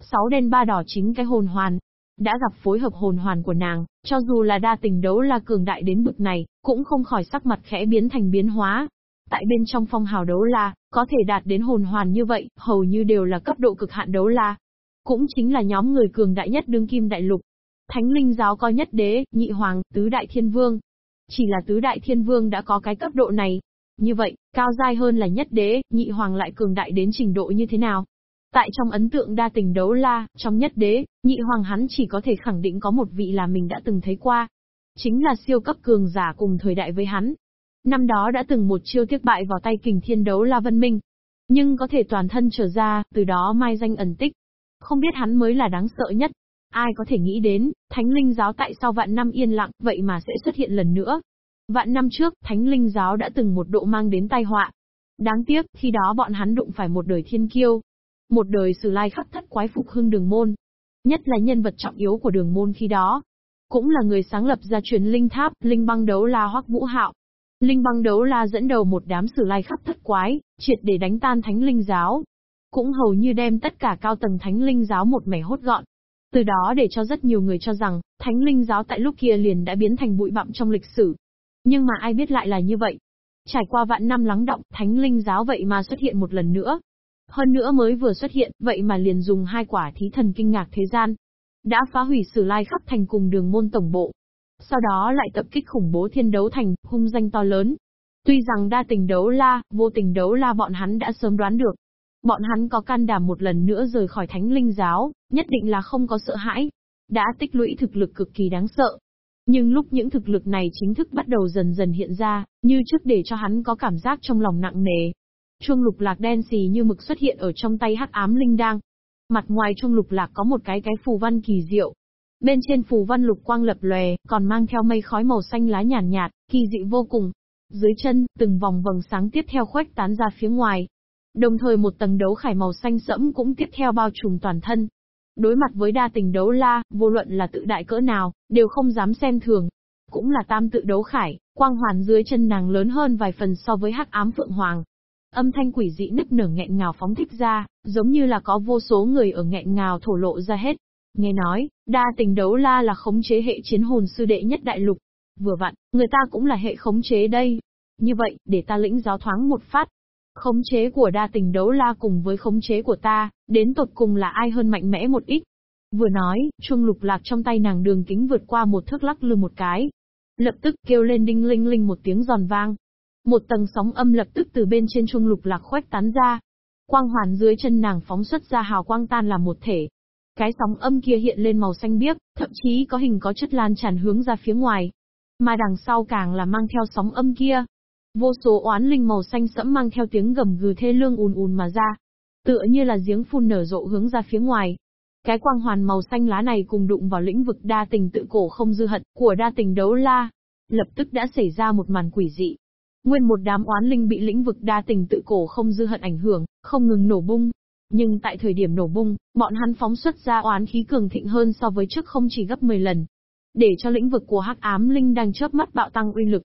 A: Sáu đen ba đỏ chính cái hồn hoàn, đã gặp phối hợp hồn hoàn của nàng, cho dù là đa tình đấu là cường đại đến bực này, cũng không khỏi sắc mặt khẽ biến thành biến hóa, Tại bên trong phong hào đấu la, có thể đạt đến hồn hoàn như vậy, hầu như đều là cấp độ cực hạn đấu la. Cũng chính là nhóm người cường đại nhất đương kim đại lục. Thánh linh giáo có nhất đế, nhị hoàng, tứ đại thiên vương. Chỉ là tứ đại thiên vương đã có cái cấp độ này. Như vậy, cao giai hơn là nhất đế, nhị hoàng lại cường đại đến trình độ như thế nào? Tại trong ấn tượng đa tình đấu la, trong nhất đế, nhị hoàng hắn chỉ có thể khẳng định có một vị là mình đã từng thấy qua. Chính là siêu cấp cường giả cùng thời đại với hắn, Năm đó đã từng một chiêu tiếc bại vào tay kình thiên đấu La Vân Minh. Nhưng có thể toàn thân trở ra, từ đó mai danh ẩn tích. Không biết hắn mới là đáng sợ nhất. Ai có thể nghĩ đến, Thánh Linh Giáo tại sao vạn năm yên lặng, vậy mà sẽ xuất hiện lần nữa. Vạn năm trước, Thánh Linh Giáo đã từng một độ mang đến tai họa. Đáng tiếc, khi đó bọn hắn đụng phải một đời thiên kiêu. Một đời sử lai khắc thất quái phục hưng đường môn. Nhất là nhân vật trọng yếu của đường môn khi đó. Cũng là người sáng lập ra truyền linh tháp, linh băng đấu la hoắc vũ hạo. Linh băng đấu la dẫn đầu một đám sử lai khắp thất quái, triệt để đánh tan thánh linh giáo. Cũng hầu như đem tất cả cao tầng thánh linh giáo một mẻ hốt gọn. Từ đó để cho rất nhiều người cho rằng, thánh linh giáo tại lúc kia liền đã biến thành bụi bặm trong lịch sử. Nhưng mà ai biết lại là như vậy. Trải qua vạn năm lắng động, thánh linh giáo vậy mà xuất hiện một lần nữa. Hơn nữa mới vừa xuất hiện, vậy mà liền dùng hai quả thí thần kinh ngạc thế gian. Đã phá hủy sử lai khắp thành cùng đường môn tổng bộ. Sau đó lại tập kích khủng bố thiên đấu thành, hung danh to lớn. Tuy rằng đa tình đấu la, vô tình đấu la bọn hắn đã sớm đoán được, Bọn hắn có can đảm một lần nữa rời khỏi thánh linh giáo, nhất định là không có sợ hãi. Đã tích lũy thực lực cực kỳ đáng sợ. Nhưng lúc những thực lực này chính thức bắt đầu dần dần hiện ra, như trước để cho hắn có cảm giác trong lòng nặng nề. Chuông lục lạc đen xì như mực xuất hiện ở trong tay hắc ám linh đang. Mặt ngoài chuông lục lạc có một cái cái phù văn kỳ diệu. Bên trên phù văn lục quang lập lòe, còn mang theo mây khói màu xanh lá nhàn nhạt, nhạt, kỳ dị vô cùng. Dưới chân, từng vòng vầng sáng tiếp theo khuếch tán ra phía ngoài, Đồng thời một tầng đấu khải màu xanh sẫm cũng tiếp theo bao trùm toàn thân. Đối mặt với đa tình đấu la, vô luận là tự đại cỡ nào, đều không dám xem thường. Cũng là tam tự đấu khải, quang hoàn dưới chân nàng lớn hơn vài phần so với hắc ám phượng hoàng. Âm thanh quỷ dị nức nở nghẹn ngào phóng thích ra, giống như là có vô số người ở nghẹn ngào thổ lộ ra hết. Nghe nói, đa tình đấu la là khống chế hệ chiến hồn sư đệ nhất đại lục. Vừa vặn, người ta cũng là hệ khống chế đây. Như vậy, để ta lĩnh giáo thoáng một phát, Khống chế của đa tình đấu la cùng với khống chế của ta, đến tột cùng là ai hơn mạnh mẽ một ít. Vừa nói, chuông lục lạc trong tay nàng đường kính vượt qua một thước lắc lư một cái. Lập tức kêu lên đinh linh linh một tiếng giòn vang. Một tầng sóng âm lập tức từ bên trên chuông lục lạc khoét tán ra. Quang hoàn dưới chân nàng phóng xuất ra hào quang tan làm một thể. Cái sóng âm kia hiện lên màu xanh biếc, thậm chí có hình có chất lan tràn hướng ra phía ngoài. Mà đằng sau càng là mang theo sóng âm kia, Vô số oán linh màu xanh sẫm mang theo tiếng gầm gừ thê lương ùn ùn mà ra. Tựa như là giếng phun nở rộ hướng ra phía ngoài. Cái quang hoàn màu xanh lá này cùng đụng vào lĩnh vực đa tình tự cổ không dư hận của đa tình đấu la. Lập tức đã xảy ra một màn quỷ dị. Nguyên một đám oán linh bị lĩnh vực đa tình tự cổ không dư hận ảnh hưởng, không ngừng nổ bung. Nhưng tại thời điểm nổ bung, bọn hắn phóng xuất ra oán khí cường thịnh hơn so với trước không chỉ gấp 10 lần. Để cho lĩnh vực của hắc ám linh đang chớp mắt bạo tăng uy lực,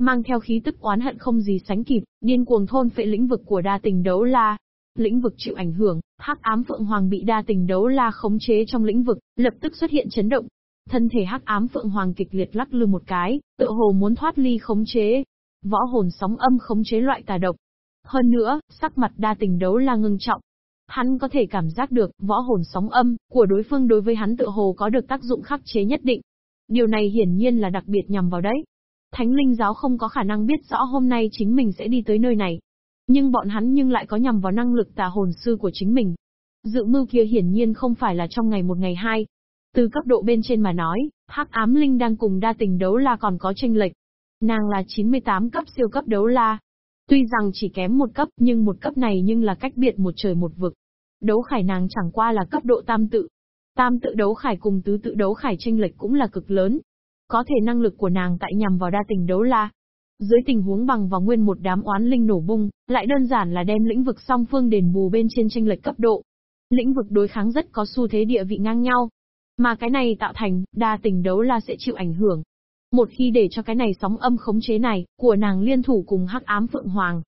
A: mang theo khí tức oán hận không gì sánh kịp, điên cuồng thôn phệ lĩnh vực của đa tình đấu la. Lĩnh vực chịu ảnh hưởng, hắc ám phượng hoàng bị đa tình đấu la khống chế trong lĩnh vực, lập tức xuất hiện chấn động. Thân thể hắc ám phượng hoàng kịch liệt lắc lư một cái, tựa hồ muốn thoát ly khống chế. Võ hồn sóng âm khống chế loại tà độc. Hơn nữa, sắc mặt đa tình đấu la ngưng trọng. Hắn có thể cảm giác được, võ hồn sóng âm, của đối phương đối với hắn tựa hồ có được tác dụng khắc chế nhất định. Điều này hiển nhiên là đặc biệt nhằm vào đấy. Thánh linh giáo không có khả năng biết rõ hôm nay chính mình sẽ đi tới nơi này. Nhưng bọn hắn nhưng lại có nhằm vào năng lực tà hồn sư của chính mình. Dự mưu kia hiển nhiên không phải là trong ngày một ngày hai. Từ cấp độ bên trên mà nói, hắc ám linh đang cùng đa tình đấu la còn có tranh lệch. Nàng là 98 cấp siêu cấp đấu la. Tuy rằng chỉ kém một cấp nhưng một cấp này nhưng là cách biệt một trời một vực. Đấu khải nàng chẳng qua là cấp độ tam tự. Tam tự đấu khải cùng tứ tự đấu khải tranh lệch cũng là cực lớn. Có thể năng lực của nàng tại nhằm vào đa tình đấu la. Dưới tình huống bằng vào nguyên một đám oán linh nổ bung, lại đơn giản là đem lĩnh vực song phương đền bù bên trên tranh lệch cấp độ. Lĩnh vực đối kháng rất có xu thế địa vị ngang nhau. Mà cái này tạo thành, đa tình đấu la sẽ chịu ảnh hưởng. Một khi để cho cái này sóng âm khống chế này, của nàng liên thủ cùng hắc ám phượng hoàng.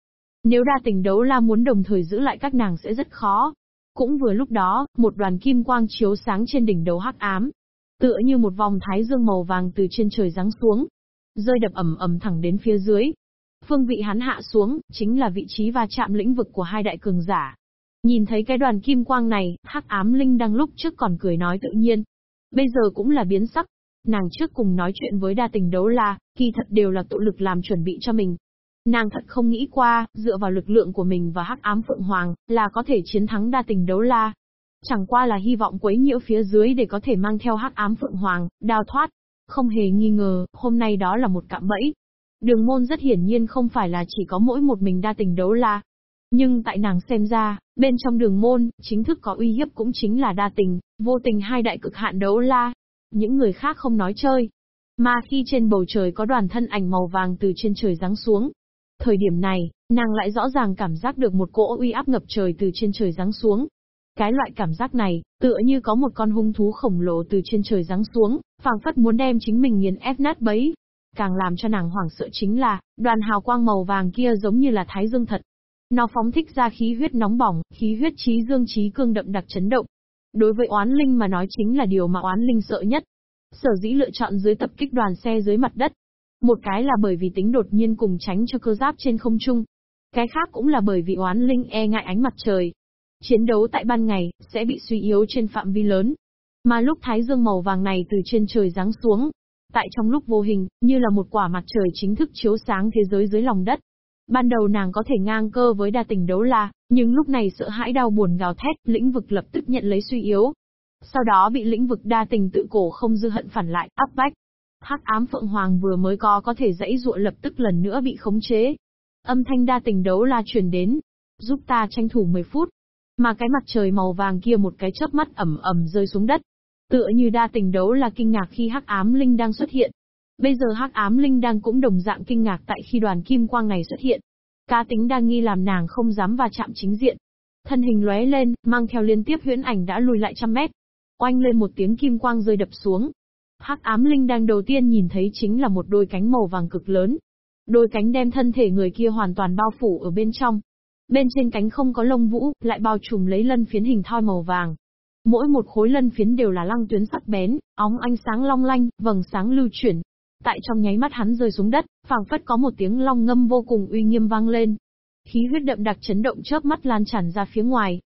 A: Nếu đa tình đấu la muốn đồng thời giữ lại các nàng sẽ rất khó. Cũng vừa lúc đó, một đoàn kim quang chiếu sáng trên đỉnh đầu hắc ám, Tựa như một vòng thái dương màu vàng từ trên trời giáng xuống, rơi đập ẩm ẩm thẳng đến phía dưới. Phương vị hắn hạ xuống, chính là vị trí va chạm lĩnh vực của hai đại cường giả. Nhìn thấy cái đoàn kim quang này, hắc ám linh đang lúc trước còn cười nói tự nhiên. Bây giờ cũng là biến sắc. Nàng trước cùng nói chuyện với đa tình đấu la, kỳ thật đều là tụ lực làm chuẩn bị cho mình. Nàng thật không nghĩ qua, dựa vào lực lượng của mình và hắc ám phượng hoàng, là có thể chiến thắng đa tình đấu la. Chẳng qua là hy vọng quấy nhiễu phía dưới để có thể mang theo hắc ám phượng hoàng, đào thoát. Không hề nghi ngờ, hôm nay đó là một cạm bẫy. Đường môn rất hiển nhiên không phải là chỉ có mỗi một mình đa tình đấu la. Nhưng tại nàng xem ra, bên trong đường môn, chính thức có uy hiếp cũng chính là đa tình, vô tình hai đại cực hạn đấu la. Những người khác không nói chơi. Mà khi trên bầu trời có đoàn thân ảnh màu vàng từ trên trời giáng xuống, Thời điểm này, nàng lại rõ ràng cảm giác được một cỗ uy áp ngập trời từ trên trời giáng xuống, cái loại cảm giác này, tựa như có một con hung thú khổng lồ từ trên trời giáng xuống, phảng phất muốn đem chính mình nghiền ép nát bấy. Càng làm cho nàng hoảng sợ chính là, đoàn hào quang màu vàng kia giống như là thái dương thật. Nó phóng thích ra khí huyết nóng bỏng, khí huyết trí dương trí cương đậm đặc chấn động. đối với oán linh mà nói chính là điều mà oán linh sợ nhất. Sở dĩ lựa chọn dưới tập kích đoàn xe dưới mặt đất. Một cái là bởi vì tính đột nhiên cùng tránh cho cơ giáp trên không trung. Cái khác cũng là bởi vì oán linh e ngại ánh mặt trời. Chiến đấu tại ban ngày, sẽ bị suy yếu trên phạm vi lớn. Mà lúc thái dương màu vàng này từ trên trời giáng xuống, tại trong lúc vô hình, như là một quả mặt trời chính thức chiếu sáng thế giới dưới lòng đất. Ban đầu nàng có thể ngang cơ với đa tình đấu la, nhưng lúc này sợ hãi đau buồn gào thét, lĩnh vực lập tức nhận lấy suy yếu. Sau đó bị lĩnh vực đa tình tự cổ không dư hận phản lại, áp bách. Hắc ám Phượng Hoàng vừa mới có có thể dãy dụa lập tức lần nữa bị khống chế. Âm thanh đa tình đấu la truyền đến. Giúp ta tranh thủ 10 phút. Mà cái mặt trời màu vàng kia một cái chớp mắt ẩm ẩm rơi xuống đất. Tựa như đa tình đấu là kinh ngạc khi hắc ám linh đang xuất hiện. Bây giờ hắc ám linh đang cũng đồng dạng kinh ngạc tại khi đoàn kim quang này xuất hiện. Cá tính đang nghi làm nàng không dám va chạm chính diện. Thân hình lóe lên, mang theo liên tiếp huyễn ảnh đã lùi lại trăm mét. Oanh lên một tiếng kim quang rơi đập xuống. Hắc ám linh đang đầu tiên nhìn thấy chính là một đôi cánh màu vàng cực lớn. Đôi cánh đem thân thể người kia hoàn toàn bao phủ ở bên trong. Bên trên cánh không có lông vũ, lại bao trùm lấy lân phiến hình thoi màu vàng. Mỗi một khối lân phiến đều là lăng tuyến sắc bén, óng ánh sáng long lanh, vầng sáng lưu chuyển. Tại trong nháy mắt hắn rơi xuống đất, phảng phất có một tiếng long ngâm vô cùng uy nghiêm vang lên. Khí huyết đậm đặc chấn động chớp mắt lan tràn ra phía ngoài.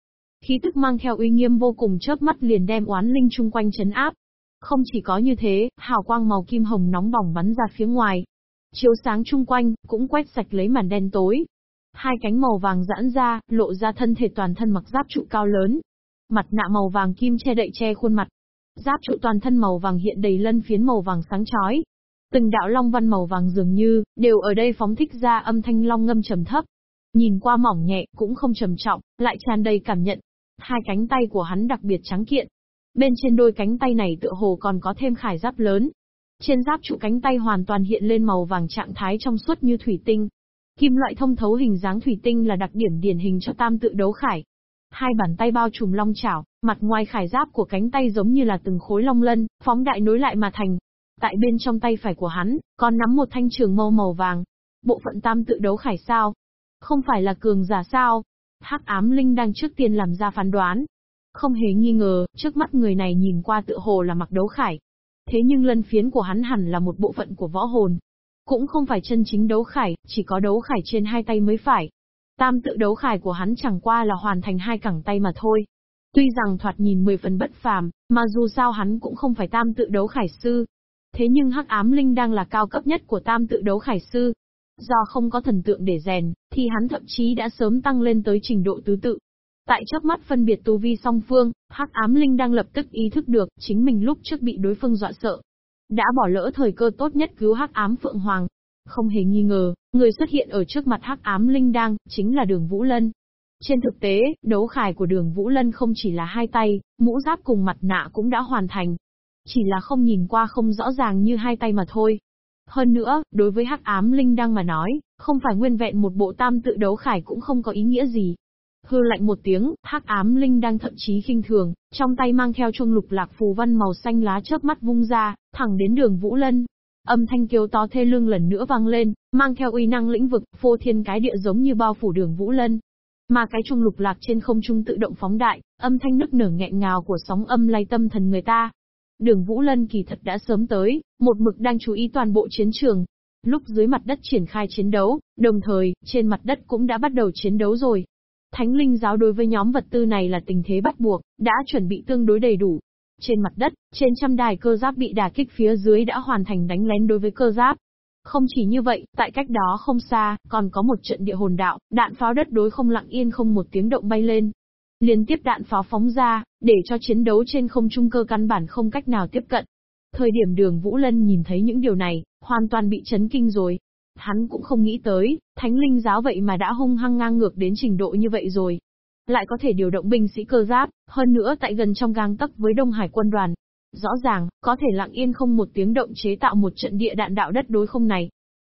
A: Khí tức mang theo uy nghiêm vô cùng chớp mắt liền đem oán linh chung quanh chấn áp. Không chỉ có như thế, hào quang màu kim hồng nóng bỏng bắn ra phía ngoài. Chiếu sáng chung quanh, cũng quét sạch lấy màn đen tối. Hai cánh màu vàng giãn ra, lộ ra thân thể toàn thân mặc giáp trụ cao lớn, Mặt nạ màu vàng kim che đậy che khuôn mặt. Giáp trụ toàn thân màu vàng hiện đầy lân phiến màu vàng sáng chói. Từng đạo long văn màu vàng dường như, đều ở đây phóng thích ra âm thanh long ngâm trầm thấp. Nhìn qua mỏng nhẹ, cũng không trầm trọng, lại tràn đầy cảm nhận. Hai cánh tay của hắn đặc biệt trắng kiện. Bên trên đôi cánh tay này tựa hồ còn có thêm khải giáp lớn. Trên giáp trụ cánh tay hoàn toàn hiện lên màu vàng trạng thái trong suốt như thủy tinh. Kim loại thông thấu hình dáng thủy tinh là đặc điểm điển hình cho tam tự đấu khải. Hai bàn tay bao trùm long chảo, mặt ngoài khải giáp của cánh tay giống như là từng khối long lân, phóng đại nối lại mà thành. Tại bên trong tay phải của hắn, còn nắm một thanh trường mâu màu vàng. Bộ phận tam tự đấu khải sao? Không phải là cường giả sao? Hắc ám linh đang trước tiên làm ra phán đoán. Không hề nghi ngờ, trước mắt người này nhìn qua tự hồ là mặc đấu khải. Thế nhưng lân phiến của hắn hẳn là một bộ phận của võ hồn. Cũng không phải chân chính đấu khải, chỉ có đấu khải trên hai tay mới phải. Tam tự đấu khải của hắn chẳng qua là hoàn thành hai cẳng tay mà thôi. Tuy rằng thoạt nhìn mười phần bất phàm, mà dù sao hắn cũng không phải tam tự đấu khải sư. Thế nhưng hắc ám linh đang là cao cấp nhất của tam tự đấu khải sư. Do không có thần tượng để rèn, thì hắn thậm chí đã sớm tăng lên tới trình độ tứ tự. Tại chớp mắt phân biệt tu vi song phương, hắc ám linh đang lập tức ý thức được chính mình lúc trước bị đối phương dọa sợ. Đã bỏ lỡ thời cơ tốt nhất cứu hắc ám phượng hoàng, không hề nghi ngờ, người xuất hiện ở trước mặt hắc ám linh đang, chính là đường Vũ Lân. Trên thực tế, đấu khải của đường Vũ Lân không chỉ là hai tay, mũ giáp cùng mặt nạ cũng đã hoàn thành. Chỉ là không nhìn qua không rõ ràng như hai tay mà thôi. Hơn nữa, đối với hắc ám linh đang mà nói, không phải nguyên vẹn một bộ tam tự đấu khải cũng không có ý nghĩa gì. Hư lạnh một tiếng, hắc ám linh đang thậm chí khinh thường, trong tay mang theo chuông lục lạc phù văn màu xanh lá chớp mắt vung ra, thẳng đến đường Vũ Lân. Âm thanh kêu to thê lương lần nữa vang lên, mang theo uy năng lĩnh vực, phô thiên cái địa giống như bao phủ đường Vũ Lân. Mà cái trung lục lạc trên không trung tự động phóng đại, âm thanh nức nở nghẹn ngào của sóng âm lay tâm thần người ta. Đường Vũ Lân kỳ thật đã sớm tới, một mực đang chú ý toàn bộ chiến trường. Lúc dưới mặt đất triển khai chiến đấu, đồng thời, trên mặt đất cũng đã bắt đầu chiến đấu rồi. Thánh linh giáo đối với nhóm vật tư này là tình thế bắt buộc, đã chuẩn bị tương đối đầy đủ, trên mặt đất, trên trăm đài cơ giáp bị đả kích phía dưới đã hoàn thành đánh lén đối với cơ giáp. Không chỉ như vậy, tại cách đó không xa, còn có một trận địa hồn đạo, đạn pháo đất đối không lặng yên không một tiếng động bay lên. Liên tiếp đạn pháo phóng ra, để cho chiến đấu trên không trung cơ căn bản không cách nào tiếp cận. Thời điểm đường Vũ Lân nhìn thấy những điều này, hoàn toàn bị chấn kinh rồi. Hắn cũng không nghĩ tới, thánh linh giáo vậy mà đã hung hăng ngang ngược đến trình độ như vậy rồi lại có thể điều động binh sĩ cơ giáp, hơn nữa tại gần trong gang tấc với Đông Hải quân đoàn. Rõ ràng, có thể lặng yên không một tiếng động chế tạo một trận địa đạn đạo đất đối không này.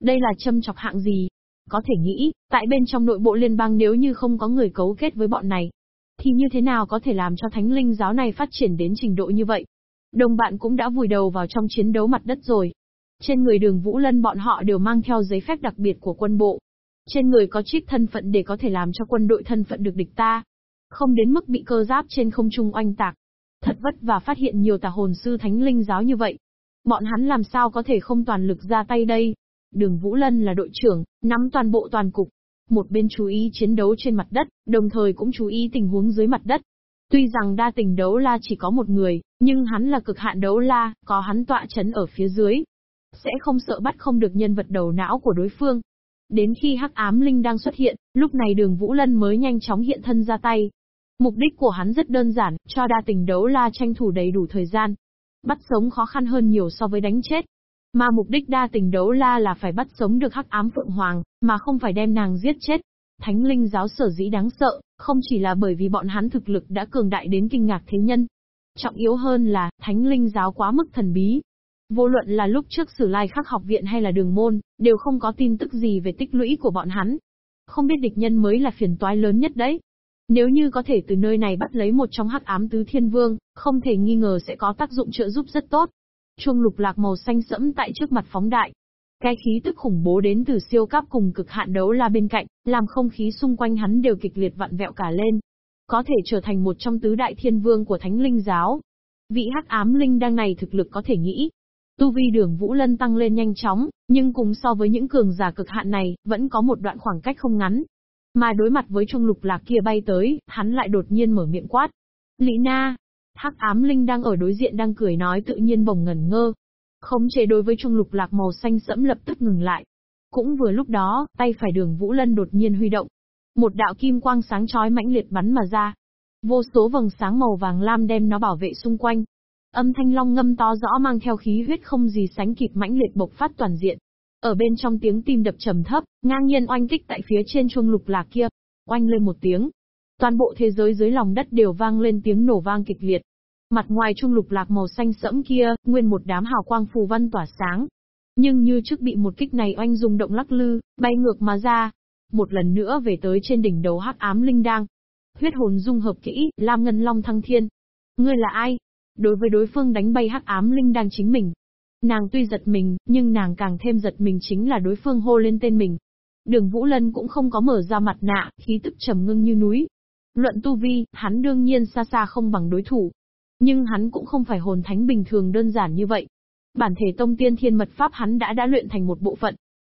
A: Đây là châm chọc hạng gì? Có thể nghĩ, tại bên trong nội bộ liên bang nếu như không có người cấu kết với bọn này, thì như thế nào có thể làm cho thánh linh giáo này phát triển đến trình độ như vậy? Đồng bạn cũng đã vùi đầu vào trong chiến đấu mặt đất rồi. Trên người đường Vũ Lân bọn họ đều mang theo giấy phép đặc biệt của quân bộ, trên người có chiếc thân phận để có thể làm cho quân đội thân phận được địch ta. Không đến mức bị cơ giáp trên không trung oanh tạc. Thật vất và phát hiện nhiều tà hồn sư thánh linh giáo như vậy. Bọn hắn làm sao có thể không toàn lực ra tay đây? Đường Vũ Lân là đội trưởng, nắm toàn bộ toàn cục. Một bên chú ý chiến đấu trên mặt đất, đồng thời cũng chú ý tình huống dưới mặt đất. Tuy rằng đa tình đấu la chỉ có một người, nhưng hắn là cực hạn đấu la, có hắn tọa chấn ở phía dưới. Sẽ không sợ bắt không được nhân vật đầu não của đối phương. Đến khi hắc ám linh đang xuất hiện, lúc này đường Vũ Lân mới nhanh chóng hiện thân ra tay. Mục đích của hắn rất đơn giản, cho đa tình đấu la tranh thủ đầy đủ thời gian. Bắt sống khó khăn hơn nhiều so với đánh chết. Mà mục đích đa tình đấu la là phải bắt sống được hắc ám phượng hoàng, mà không phải đem nàng giết chết. Thánh linh giáo sở dĩ đáng sợ, không chỉ là bởi vì bọn hắn thực lực đã cường đại đến kinh ngạc thế nhân. Trọng yếu hơn là, thánh linh giáo quá mức thần bí. Vô luận là lúc trước sử lai khắc học viện hay là đường môn, đều không có tin tức gì về tích lũy của bọn hắn. Không biết địch nhân mới là phiền toái lớn nhất đấy. Nếu như có thể từ nơi này bắt lấy một trong hắc ám tứ thiên vương, không thể nghi ngờ sẽ có tác dụng trợ giúp rất tốt. Chuông lục lạc màu xanh sẫm tại trước mặt phóng đại, cái khí tức khủng bố đến từ siêu cấp cùng cực hạn đấu la bên cạnh, làm không khí xung quanh hắn đều kịch liệt vặn vẹo cả lên. Có thể trở thành một trong tứ đại thiên vương của thánh linh giáo. Vị hắc ám linh đang này thực lực có thể nghĩ. Tu vi đường Vũ Lân tăng lên nhanh chóng, nhưng cùng so với những cường giả cực hạn này, vẫn có một đoạn khoảng cách không ngắn. Mà đối mặt với trung lục lạc kia bay tới, hắn lại đột nhiên mở miệng quát. Lý Na, hắc ám linh đang ở đối diện đang cười nói tự nhiên bồng ngẩn ngơ, Khống chế đối với trung lục lạc màu xanh sẫm lập tức ngừng lại. Cũng vừa lúc đó, tay phải đường Vũ Lân đột nhiên huy động. Một đạo kim quang sáng chói mãnh liệt bắn mà ra. Vô số vầng sáng màu vàng lam đem nó bảo vệ xung quanh. Âm thanh long ngâm to rõ mang theo khí huyết không gì sánh kịp mãnh liệt bộc phát toàn diện. Ở bên trong tiếng tim đập trầm thấp, ngang nhiên oanh kích tại phía trên chuông lục lạc kia. Oanh lên một tiếng. Toàn bộ thế giới dưới lòng đất đều vang lên tiếng nổ vang kịch liệt. Mặt ngoài trung lục lạc màu xanh sẫm kia, nguyên một đám hào quang phù văn tỏa sáng. Nhưng như trước bị một kích này oanh dùng động lắc lư, bay ngược mà ra. Một lần nữa về tới trên đỉnh đầu hắc ám linh đang. Huyết hồn dung hợp kỹ, Lam Ngân Long thăng thiên. Ngươi là ai? Đối với đối phương đánh bay hắc ám linh đang chính mình. Nàng tuy giật mình, nhưng nàng càng thêm giật mình chính là đối phương hô lên tên mình. Đường Vũ Lân cũng không có mở ra mặt nạ, khí tức trầm ngưng như núi. Luận tu vi, hắn đương nhiên xa xa không bằng đối thủ. Nhưng hắn cũng không phải hồn thánh bình thường đơn giản như vậy. Bản thể tông tiên thiên mật pháp hắn đã đã luyện thành một bộ phận.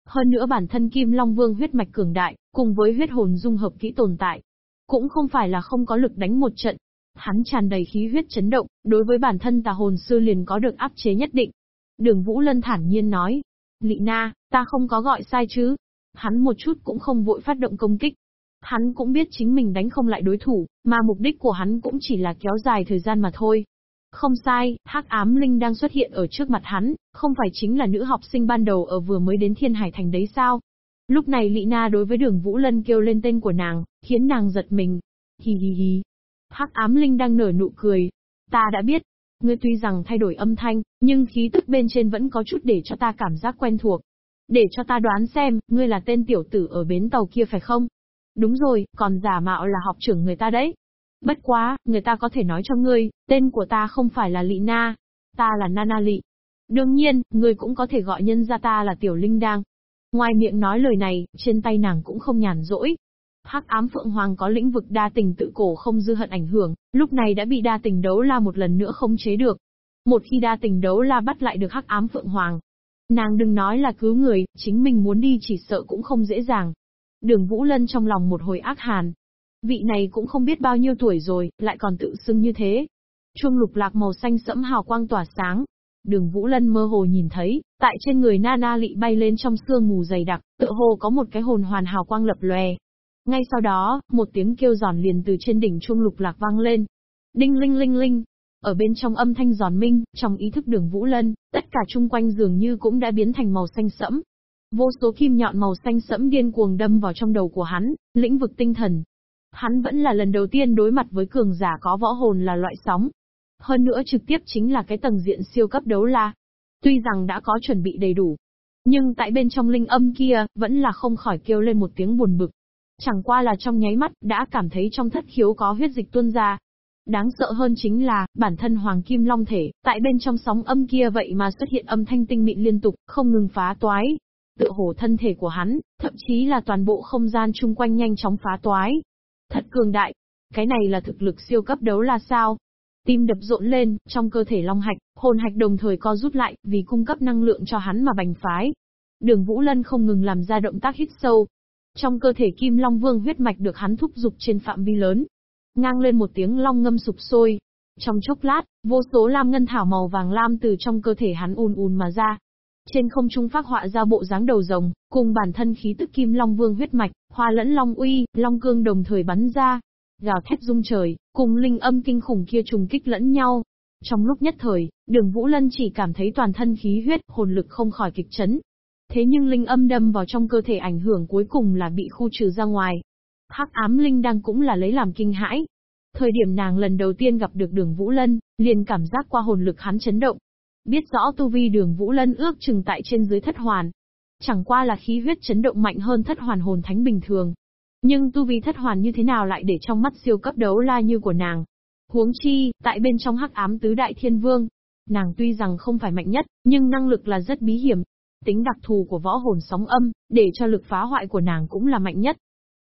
A: Hơn nữa bản thân Kim Long Vương huyết mạch cường đại, cùng với huyết hồn dung hợp kỹ tồn tại. Cũng không phải là không có lực đánh một trận. Hắn tràn đầy khí huyết chấn động, đối với bản thân tà hồn sư liền có được áp chế nhất định. Đường Vũ Lân thản nhiên nói. Lị na, ta không có gọi sai chứ. Hắn một chút cũng không vội phát động công kích. Hắn cũng biết chính mình đánh không lại đối thủ, mà mục đích của hắn cũng chỉ là kéo dài thời gian mà thôi. Không sai, hắc ám linh đang xuất hiện ở trước mặt hắn, không phải chính là nữ học sinh ban đầu ở vừa mới đến Thiên Hải Thành đấy sao? Lúc này Lị Na đối với đường Vũ Lân kêu lên tên của nàng, khiến nàng giật mình. Hi hi hi, Hắc ám linh đang nở nụ cười. Ta đã biết. Ngươi tuy rằng thay đổi âm thanh, nhưng khí tức bên trên vẫn có chút để cho ta cảm giác quen thuộc. Để cho ta đoán xem, ngươi là tên tiểu tử ở bến tàu kia phải không? Đúng rồi, còn giả mạo là học trưởng người ta đấy. Bất quá, người ta có thể nói cho ngươi, tên của ta không phải là Lị Na, ta là Nana Lị. Đương nhiên, ngươi cũng có thể gọi nhân ra ta là Tiểu Linh Đang. Ngoài miệng nói lời này, trên tay nàng cũng không nhàn rỗi. Hắc ám Phượng Hoàng có lĩnh vực đa tình tự cổ không dư hận ảnh hưởng, lúc này đã bị đa tình đấu la một lần nữa không chế được. Một khi đa tình đấu la bắt lại được hắc ám Phượng Hoàng, nàng đừng nói là cứu người, chính mình muốn đi chỉ sợ cũng không dễ dàng. Đường Vũ Lân trong lòng một hồi ác hàn. Vị này cũng không biết bao nhiêu tuổi rồi, lại còn tự xưng như thế. Chuông lục lạc màu xanh sẫm hào quang tỏa sáng. Đường Vũ Lân mơ hồ nhìn thấy, tại trên người Nana lị bay lên trong sương mù dày đặc, tựa hồ có một cái hồn hoàn hào quang lập lòe. Ngay sau đó, một tiếng kêu giòn liền từ trên đỉnh chuông lục lạc vang lên. Đinh linh linh linh. Ở bên trong âm thanh giòn minh, trong ý thức đường Vũ Lân, tất cả chung quanh dường như cũng đã biến thành màu xanh sẫm, Vô số kim nhọn màu xanh sẫm điên cuồng đâm vào trong đầu của hắn, lĩnh vực tinh thần. Hắn vẫn là lần đầu tiên đối mặt với cường giả có võ hồn là loại sóng. Hơn nữa trực tiếp chính là cái tầng diện siêu cấp đấu la. Tuy rằng đã có chuẩn bị đầy đủ, nhưng tại bên trong linh âm kia, vẫn là không khỏi kêu lên một tiếng buồn bực. Chẳng qua là trong nháy mắt, đã cảm thấy trong thất khiếu có huyết dịch tuôn ra. Đáng sợ hơn chính là, bản thân Hoàng Kim Long thể, tại bên trong sóng âm kia vậy mà xuất hiện âm thanh tinh mịn liên tục, không ngừng phá toái, Tựa hồ thân thể của hắn, thậm chí là toàn bộ không gian chung quanh nhanh chóng phá toái. Thật cường đại. Cái này là thực lực siêu cấp đấu là sao? Tim đập rộn lên, trong cơ thể long hạch, hồn hạch đồng thời co rút lại, vì cung cấp năng lượng cho hắn mà bành phái. Đường Vũ Lân không ngừng làm ra động tác hít sâu. Trong cơ thể Kim Long Vương huyết mạch được hắn thúc dục trên phạm vi lớn. Ngang lên một tiếng long ngâm sụp sôi. Trong chốc lát, vô số lam ngân thảo màu vàng lam từ trong cơ thể hắn ùn ùn mà ra. Trên không trung phát họa ra bộ dáng đầu rồng, cùng bản thân khí tức Kim Long Vương huyết mạch, hoa lẫn long uy, long cương đồng thời bắn ra, gào thét rung trời, cùng linh âm kinh khủng kia trùng kích lẫn nhau. Trong lúc nhất thời, đường Vũ Lân chỉ cảm thấy toàn thân khí huyết, hồn lực không khỏi kịch chấn. Thế nhưng linh âm đâm vào trong cơ thể ảnh hưởng cuối cùng là bị khu trừ ra ngoài. Hắc ám linh đang cũng là lấy làm kinh hãi. Thời điểm nàng lần đầu tiên gặp được đường Vũ Lân, liền cảm giác qua hồn lực hắn chấn động. Biết rõ tu vi đường Vũ Lân ước chừng tại trên dưới thất hoàn. Chẳng qua là khí huyết chấn động mạnh hơn thất hoàn hồn thánh bình thường, nhưng tu vi thất hoàn như thế nào lại để trong mắt siêu cấp đấu la như của nàng? Huống chi, tại bên trong hắc ám tứ đại thiên vương, nàng tuy rằng không phải mạnh nhất, nhưng năng lực là rất bí hiểm. Tính đặc thù của võ hồn sóng âm, để cho lực phá hoại của nàng cũng là mạnh nhất.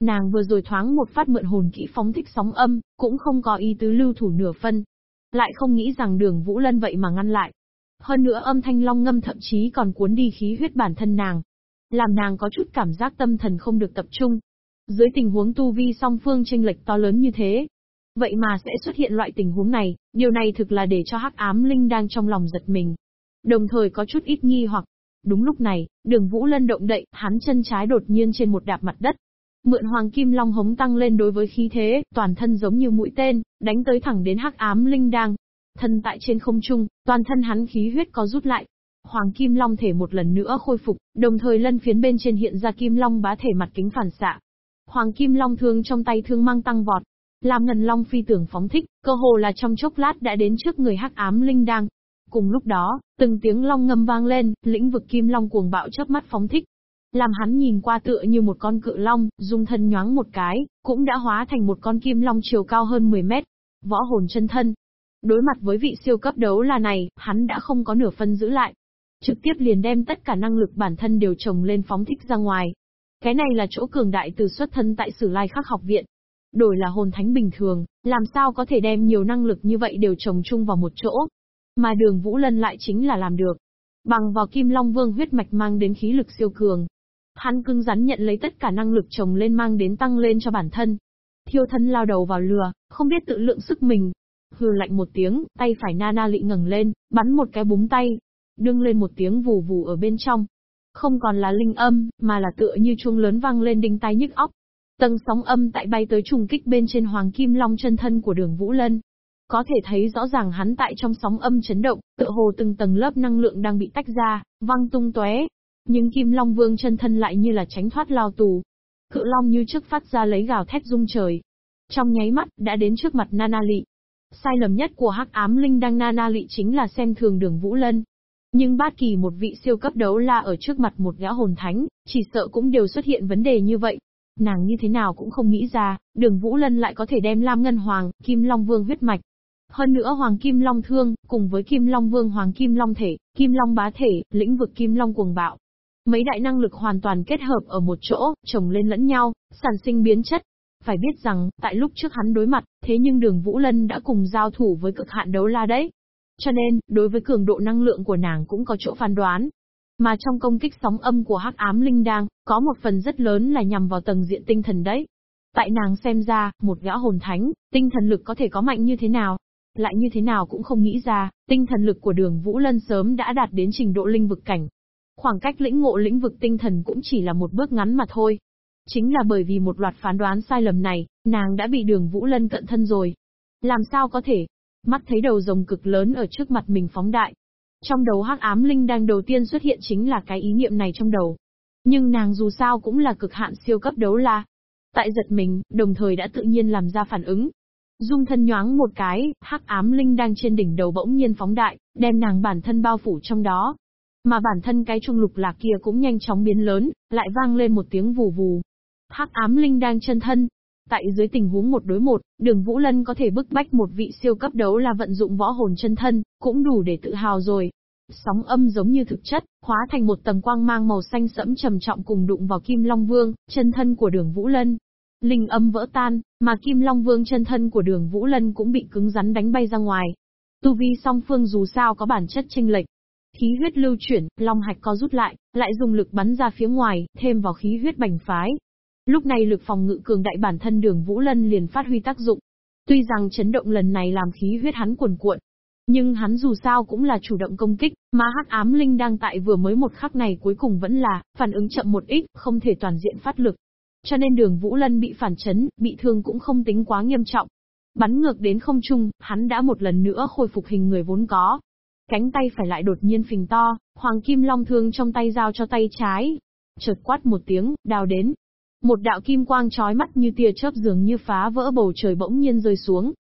A: Nàng vừa rồi thoáng một phát mượn hồn kỹ phóng thích sóng âm, cũng không có ý tứ lưu thủ nửa phân. Lại không nghĩ rằng đường Vũ Lân vậy mà ngăn lại. Hơn nữa âm thanh long ngâm thậm chí còn cuốn đi khí huyết bản thân nàng. Làm nàng có chút cảm giác tâm thần không được tập trung, dưới tình huống tu vi song phương tranh lệch to lớn như thế, vậy mà sẽ xuất hiện loại tình huống này, điều này thực là để cho hắc ám linh đang trong lòng giật mình. Đồng thời có chút ít nghi hoặc. Đúng lúc này, đường Vũ Lân động đậy, hắn chân trái đột nhiên trên một đạp mặt đất. Mượn hoàng kim long hống tăng lên đối với khí thế, toàn thân giống như mũi tên, đánh tới thẳng đến hắc ám linh đang. Thân tại trên không trung, toàn thân hắn khí huyết có rút lại, Hoàng Kim Long thể một lần nữa khôi phục, đồng thời lân phiến bên trên hiện ra Kim Long bá thể mặt kính phản xạ. Hoàng Kim Long thương trong tay thương mang tăng vọt. Làm ngần long phi tưởng phóng thích, cơ hồ là trong chốc lát đã đến trước người hắc ám linh đang. Cùng lúc đó, từng tiếng long ngâm vang lên, lĩnh vực kim long cuồng bạo chớp mắt phóng thích. Làm hắn nhìn qua tựa như một con cự long, dung thân nhoáng một cái, cũng đã hóa thành một con kim long chiều cao hơn 10 mét. Võ hồn chân thân. Đối mặt với vị siêu cấp đấu là này, hắn đã không có nửa phân giữ lại. Trực tiếp liền đem tất cả năng lực bản thân đều trồng lên phóng thích ra ngoài, cái này là chỗ cường đại từ xuất thân tại Sử Lai Khắc học viện. Đổi là hồn thánh bình thường, làm sao có thể đem nhiều năng lực như vậy đều trồng chung vào một chỗ. Mà đường Vũ Lân lại chính là làm được. Bằng vào Kim Long Vương huyết mạch mang đến khí lực siêu cường. Hắn cưng rắn nhận lấy tất cả năng lực trồng lên mang đến tăng lên cho bản thân. Thiêu thân lao đầu vào lừa, không biết tự lượng sức mình. Hừ lạnh một tiếng, tay phải na na lị ngẩng lên, bắn một cái búng tay. Đương lên một tiếng vù vù ở bên trong, không còn là linh âm, mà là tựa như chuông lớn vang lên đinh tai nhức óc. Tầng sóng âm tại bay tới trùng kích bên trên hoàng kim long chân thân của đường Vũ Lân. Có thể thấy rõ ràng hắn tại trong sóng âm chấn động, tựa hồ từng tầng lớp năng lượng đang bị tách ra, văng tung tóe. Nhưng kim long vương chân thân lại như là tránh thoát lao tù. Cự long như trước phát ra lấy gào thét rung trời. Trong nháy mắt, đã đến trước mặt Nana Lị. Sai lầm nhất của hắc ám linh đang Nana Lị chính là xem thường đường Vũ Lân, nhưng bát kỳ một vị siêu cấp đấu la ở trước mặt một gã hồn thánh, chỉ sợ cũng đều xuất hiện vấn đề như vậy. Nàng như thế nào cũng không nghĩ ra, đường Vũ Lân lại có thể đem Lam Ngân Hoàng, Kim Long Vương huyết mạch. Hơn nữa Hoàng Kim Long Thương, cùng với Kim Long Vương Hoàng Kim Long Thể, Kim Long Bá Thể, lĩnh vực Kim Long Cuồng Bạo. Mấy đại năng lực hoàn toàn kết hợp ở một chỗ, chồng lên lẫn nhau, sản sinh biến chất. Phải biết rằng, tại lúc trước hắn đối mặt, thế nhưng đường Vũ Lân đã cùng giao thủ với cực hạn đấu la đấy. Cho nên, đối với cường độ năng lượng của nàng cũng có chỗ phán đoán. Mà trong công kích sóng âm của hắc ám linh đang, có một phần rất lớn là nhằm vào tầng diện tinh thần đấy. Tại nàng xem ra, một gã hồn thánh, tinh thần lực có thể có mạnh như thế nào? Lại như thế nào cũng không nghĩ ra, tinh thần lực của đường Vũ Lân sớm đã đạt đến trình độ linh vực cảnh. Khoảng cách lĩnh ngộ lĩnh vực tinh thần cũng chỉ là một bước ngắn mà thôi. Chính là bởi vì một loạt phán đoán sai lầm này, nàng đã bị đường Vũ Lân cận thân rồi. Làm sao có thể, Mắt thấy đầu rồng cực lớn ở trước mặt mình phóng đại. Trong đầu hắc ám linh đang đầu tiên xuất hiện chính là cái ý niệm này trong đầu. Nhưng nàng dù sao cũng là cực hạn siêu cấp đấu la. Tại giật mình, đồng thời đã tự nhiên làm ra phản ứng. Dung thân nhoáng một cái, hắc ám linh đang trên đỉnh đầu bỗng nhiên phóng đại, đem nàng bản thân bao phủ trong đó. Mà bản thân cái trung lục lạc kia cũng nhanh chóng biến lớn, lại vang lên một tiếng vù vù. Hắc ám linh đang chân thân, Tại dưới tình huống một đối một, đường Vũ Lân có thể bức bách một vị siêu cấp đấu là vận dụng võ hồn chân thân, cũng đủ để tự hào rồi. Sóng âm giống như thực chất, hóa thành một tầng quang mang màu xanh sẫm trầm trọng cùng đụng vào Kim Long Vương, chân thân của đường Vũ Lân linh âm vỡ tan, mà Kim Long Vương chân thân của đường Vũ Lân cũng bị cứng rắn đánh bay ra ngoài. Tu vi song phương dù sao có bản chất chênh lệch. Khí huyết lưu chuyển, long hạch co rút lại, lại dùng lực bắn ra phía ngoài, thêm vào khí huyết bành phái. Lúc này lực phòng ngự cường đại bản thân đường Vũ Lân liền phát huy tác dụng. Tuy rằng chấn động lần này làm khí huyết hắn cuồn cuộn, nhưng hắn dù sao cũng là chủ động công kích, mà hắc ám linh đang tại vừa mới một khắc này cuối cùng vẫn là, phản ứng chậm một ít, không thể toàn diện phát lực. Cho nên đường Vũ Lân bị phản chấn, bị thương cũng không tính quá nghiêm trọng. Bắn ngược đến không trung, hắn đã một lần nữa khôi phục hình người vốn có. Cánh tay phải lại đột nhiên phình to, hoàng kim long thương trong tay giao cho tay trái. Chợt quát một tiếng, đào đến. Một đạo kim quang chói mắt như tia chớp dường như phá vỡ bầu trời bỗng nhiên rơi xuống,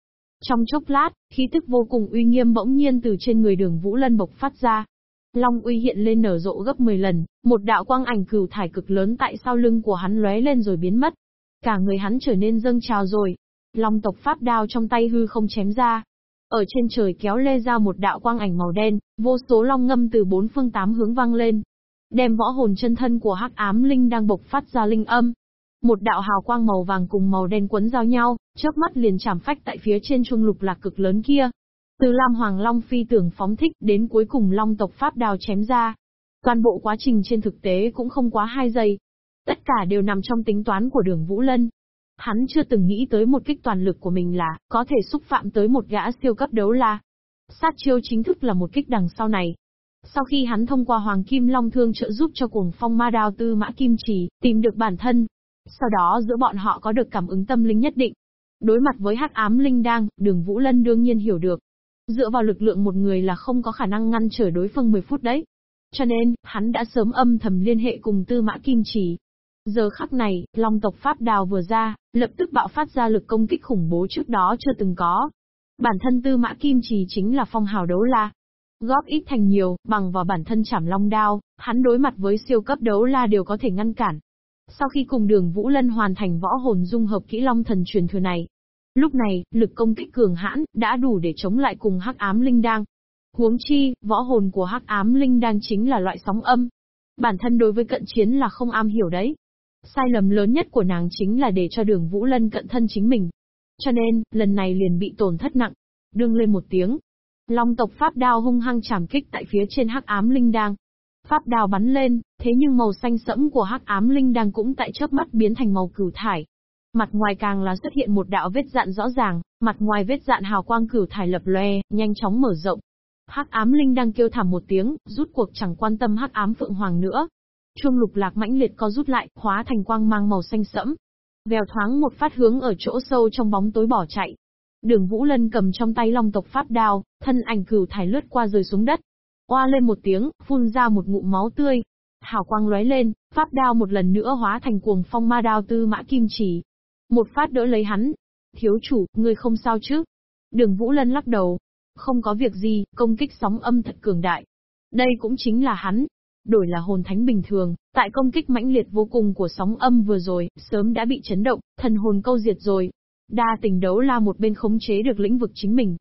A: trong chốc lát, khí tức vô cùng uy nghiêm bỗng nhiên từ trên người đường Vũ Lân bộc phát ra. Long uy hiện lên nở rộ gấp 10 lần, một đạo quang ảnh cửu thải cực lớn tại sau lưng của hắn lóe lên rồi biến mất. Cả người hắn trở nên dâng trào rồi. Long tộc pháp đao trong tay hư không chém ra. Ở trên trời kéo lê ra một đạo quang ảnh màu đen, vô số long ngâm từ bốn phương tám hướng vang lên. Đem võ hồn chân thân của hắc ám linh đang bộc phát ra linh âm, một đạo hào quang màu vàng cùng màu đen quấn giao nhau, chớp mắt liền chạm phách tại phía trên trung lục lạc cực lớn kia. Từ Lam Hoàng Long phi tưởng phóng thích đến cuối cùng Long tộc Pháp đào chém ra. Toàn bộ quá trình trên thực tế cũng không quá 2 giây. Tất cả đều nằm trong tính toán của đường Vũ Lân. Hắn chưa từng nghĩ tới một kích toàn lực của mình là, có thể xúc phạm tới một gã siêu cấp đấu la. Sát chiêu chính thức là một kích đằng sau này, sau khi hắn thông qua Hoàng Kim Long Thương trợ giúp cho cuồng phong ma đao tư mã kim trì, tìm được bản thân, sau đó giữa bọn họ có được cảm ứng tâm linh nhất định. Đối mặt với hắc ám linh đang, đường Vũ Lân đương nhiên hiểu được. Dựa vào lực lượng một người là không có khả năng ngăn trở đối phương 10 phút đấy. Cho nên, hắn đã sớm âm thầm liên hệ cùng tư mã kim trì. Giờ khắc này, Long tộc Pháp Đào vừa ra, lập tức bạo phát ra lực công kích khủng bố trước đó chưa từng có. Bản thân tư mã kim trì chính là phong hào đấu la, góp ít thành nhiều, bằng vào bản thân chảm long đao, hắn đối mặt với siêu cấp đấu la đều có thể ngăn cản. Sau khi cùng đường Vũ Lân hoàn thành võ hồn dung hợp kỹ long thần truyền thừa này, lúc này, lực công kích cường hãn, đã đủ để chống lại cùng hắc ám linh đang. Huống chi, võ hồn của hắc ám linh đang chính là loại sóng âm. Bản thân đối với cận chiến là không am hiểu đấy. Sai lầm lớn nhất của nàng chính là để cho đường Vũ Lân cận thân chính mình. Cho nên, lần này liền bị tổn thất nặng. Đương lên một tiếng. Long tộc pháp đao hung hăng chảm kích tại phía trên hắc ám linh đang. Pháp Đao bắn lên, thế nhưng màu xanh sẫm của hắc ám linh đang cũng tại chớp mắt biến thành màu cửu thải. Mặt ngoài càng là xuất hiện một đạo vết dạn rõ ràng, mặt ngoài vết dạn hào quang cửu thải lập loe, nhanh chóng mở rộng. Hắc ám linh đang kêu thảm một tiếng, rút cuộc chẳng quan tâm hắc ám phượng hoàng nữa. Chuông lục lạc mãnh liệt co rút lại, hóa thành quang mang màu xanh sẫm. Vèo thoáng một phát hướng ở chỗ sâu trong bóng tối bỏ chạy. Đường Vũ Lân cầm trong tay long tộc pháp đao, thân ảnh cửu thải lướt qua rơi xuống đất, Oa lên một tiếng, phun ra một ngụm máu tươi. Hào quang lóe lên, pháp đao một lần nữa hóa thành cuồng phong ma đao tư mã kim chỉ. Một phát đỡ lấy hắn. Thiếu chủ, ngươi không sao chứ? Đường Vũ Lân lắc đầu. Không có việc gì, công kích sóng âm thật cường đại. Đây cũng chính là hắn. Đổi là hồn thánh bình thường, tại công kích mãnh liệt vô cùng của sóng âm vừa rồi, sớm đã bị chấn động, thần hồn câu diệt rồi. Đa tình đấu là một bên khống chế được lĩnh vực chính mình,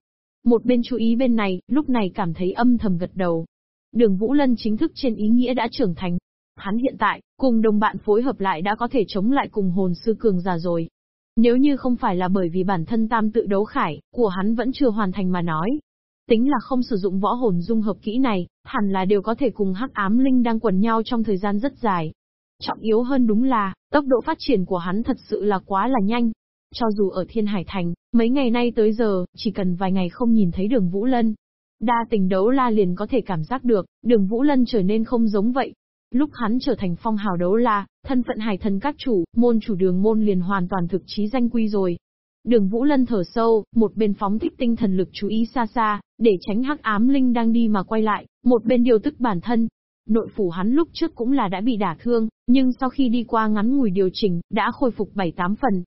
A: một bên chú ý bên này, lúc này cảm thấy âm thầm gật đầu. Đường Vũ Lân chính thức trên ý nghĩa đã trưởng thành. Hắn hiện tại, cùng đồng bạn phối hợp lại đã có thể chống lại cùng hồn sư cường già rồi. Nếu như không phải là bởi vì bản thân tam tự đấu khải, của hắn vẫn chưa hoàn thành mà nói. Tính là không sử dụng võ hồn dung hợp kỹ này, hẳn là đều có thể cùng hắc ám linh đang quần nhau trong thời gian rất dài. Trọng yếu hơn đúng là, tốc độ phát triển của hắn thật sự là quá là nhanh, cho dù ở Thiên Hải Thành, mấy ngày nay tới giờ, chỉ cần vài ngày không nhìn thấy đường Vũ Lân. Đa tình đấu la liền có thể cảm giác được, đường Vũ Lân trở nên không giống vậy. Lúc hắn trở thành phong hào đấu la, thân phận hải thần các chủ, môn chủ đường môn liền hoàn toàn thực chí danh quy rồi. Đường Vũ Lân thở sâu, một bên phóng thích tinh thần lực chú ý xa xa, để tránh hắc ám linh đang đi mà quay lại, một bên điều tức bản thân. Nội phủ hắn lúc trước cũng là đã bị đả thương, nhưng sau khi đi qua ngắn ngủi điều chỉnh, đã khôi phục 7-8 phần,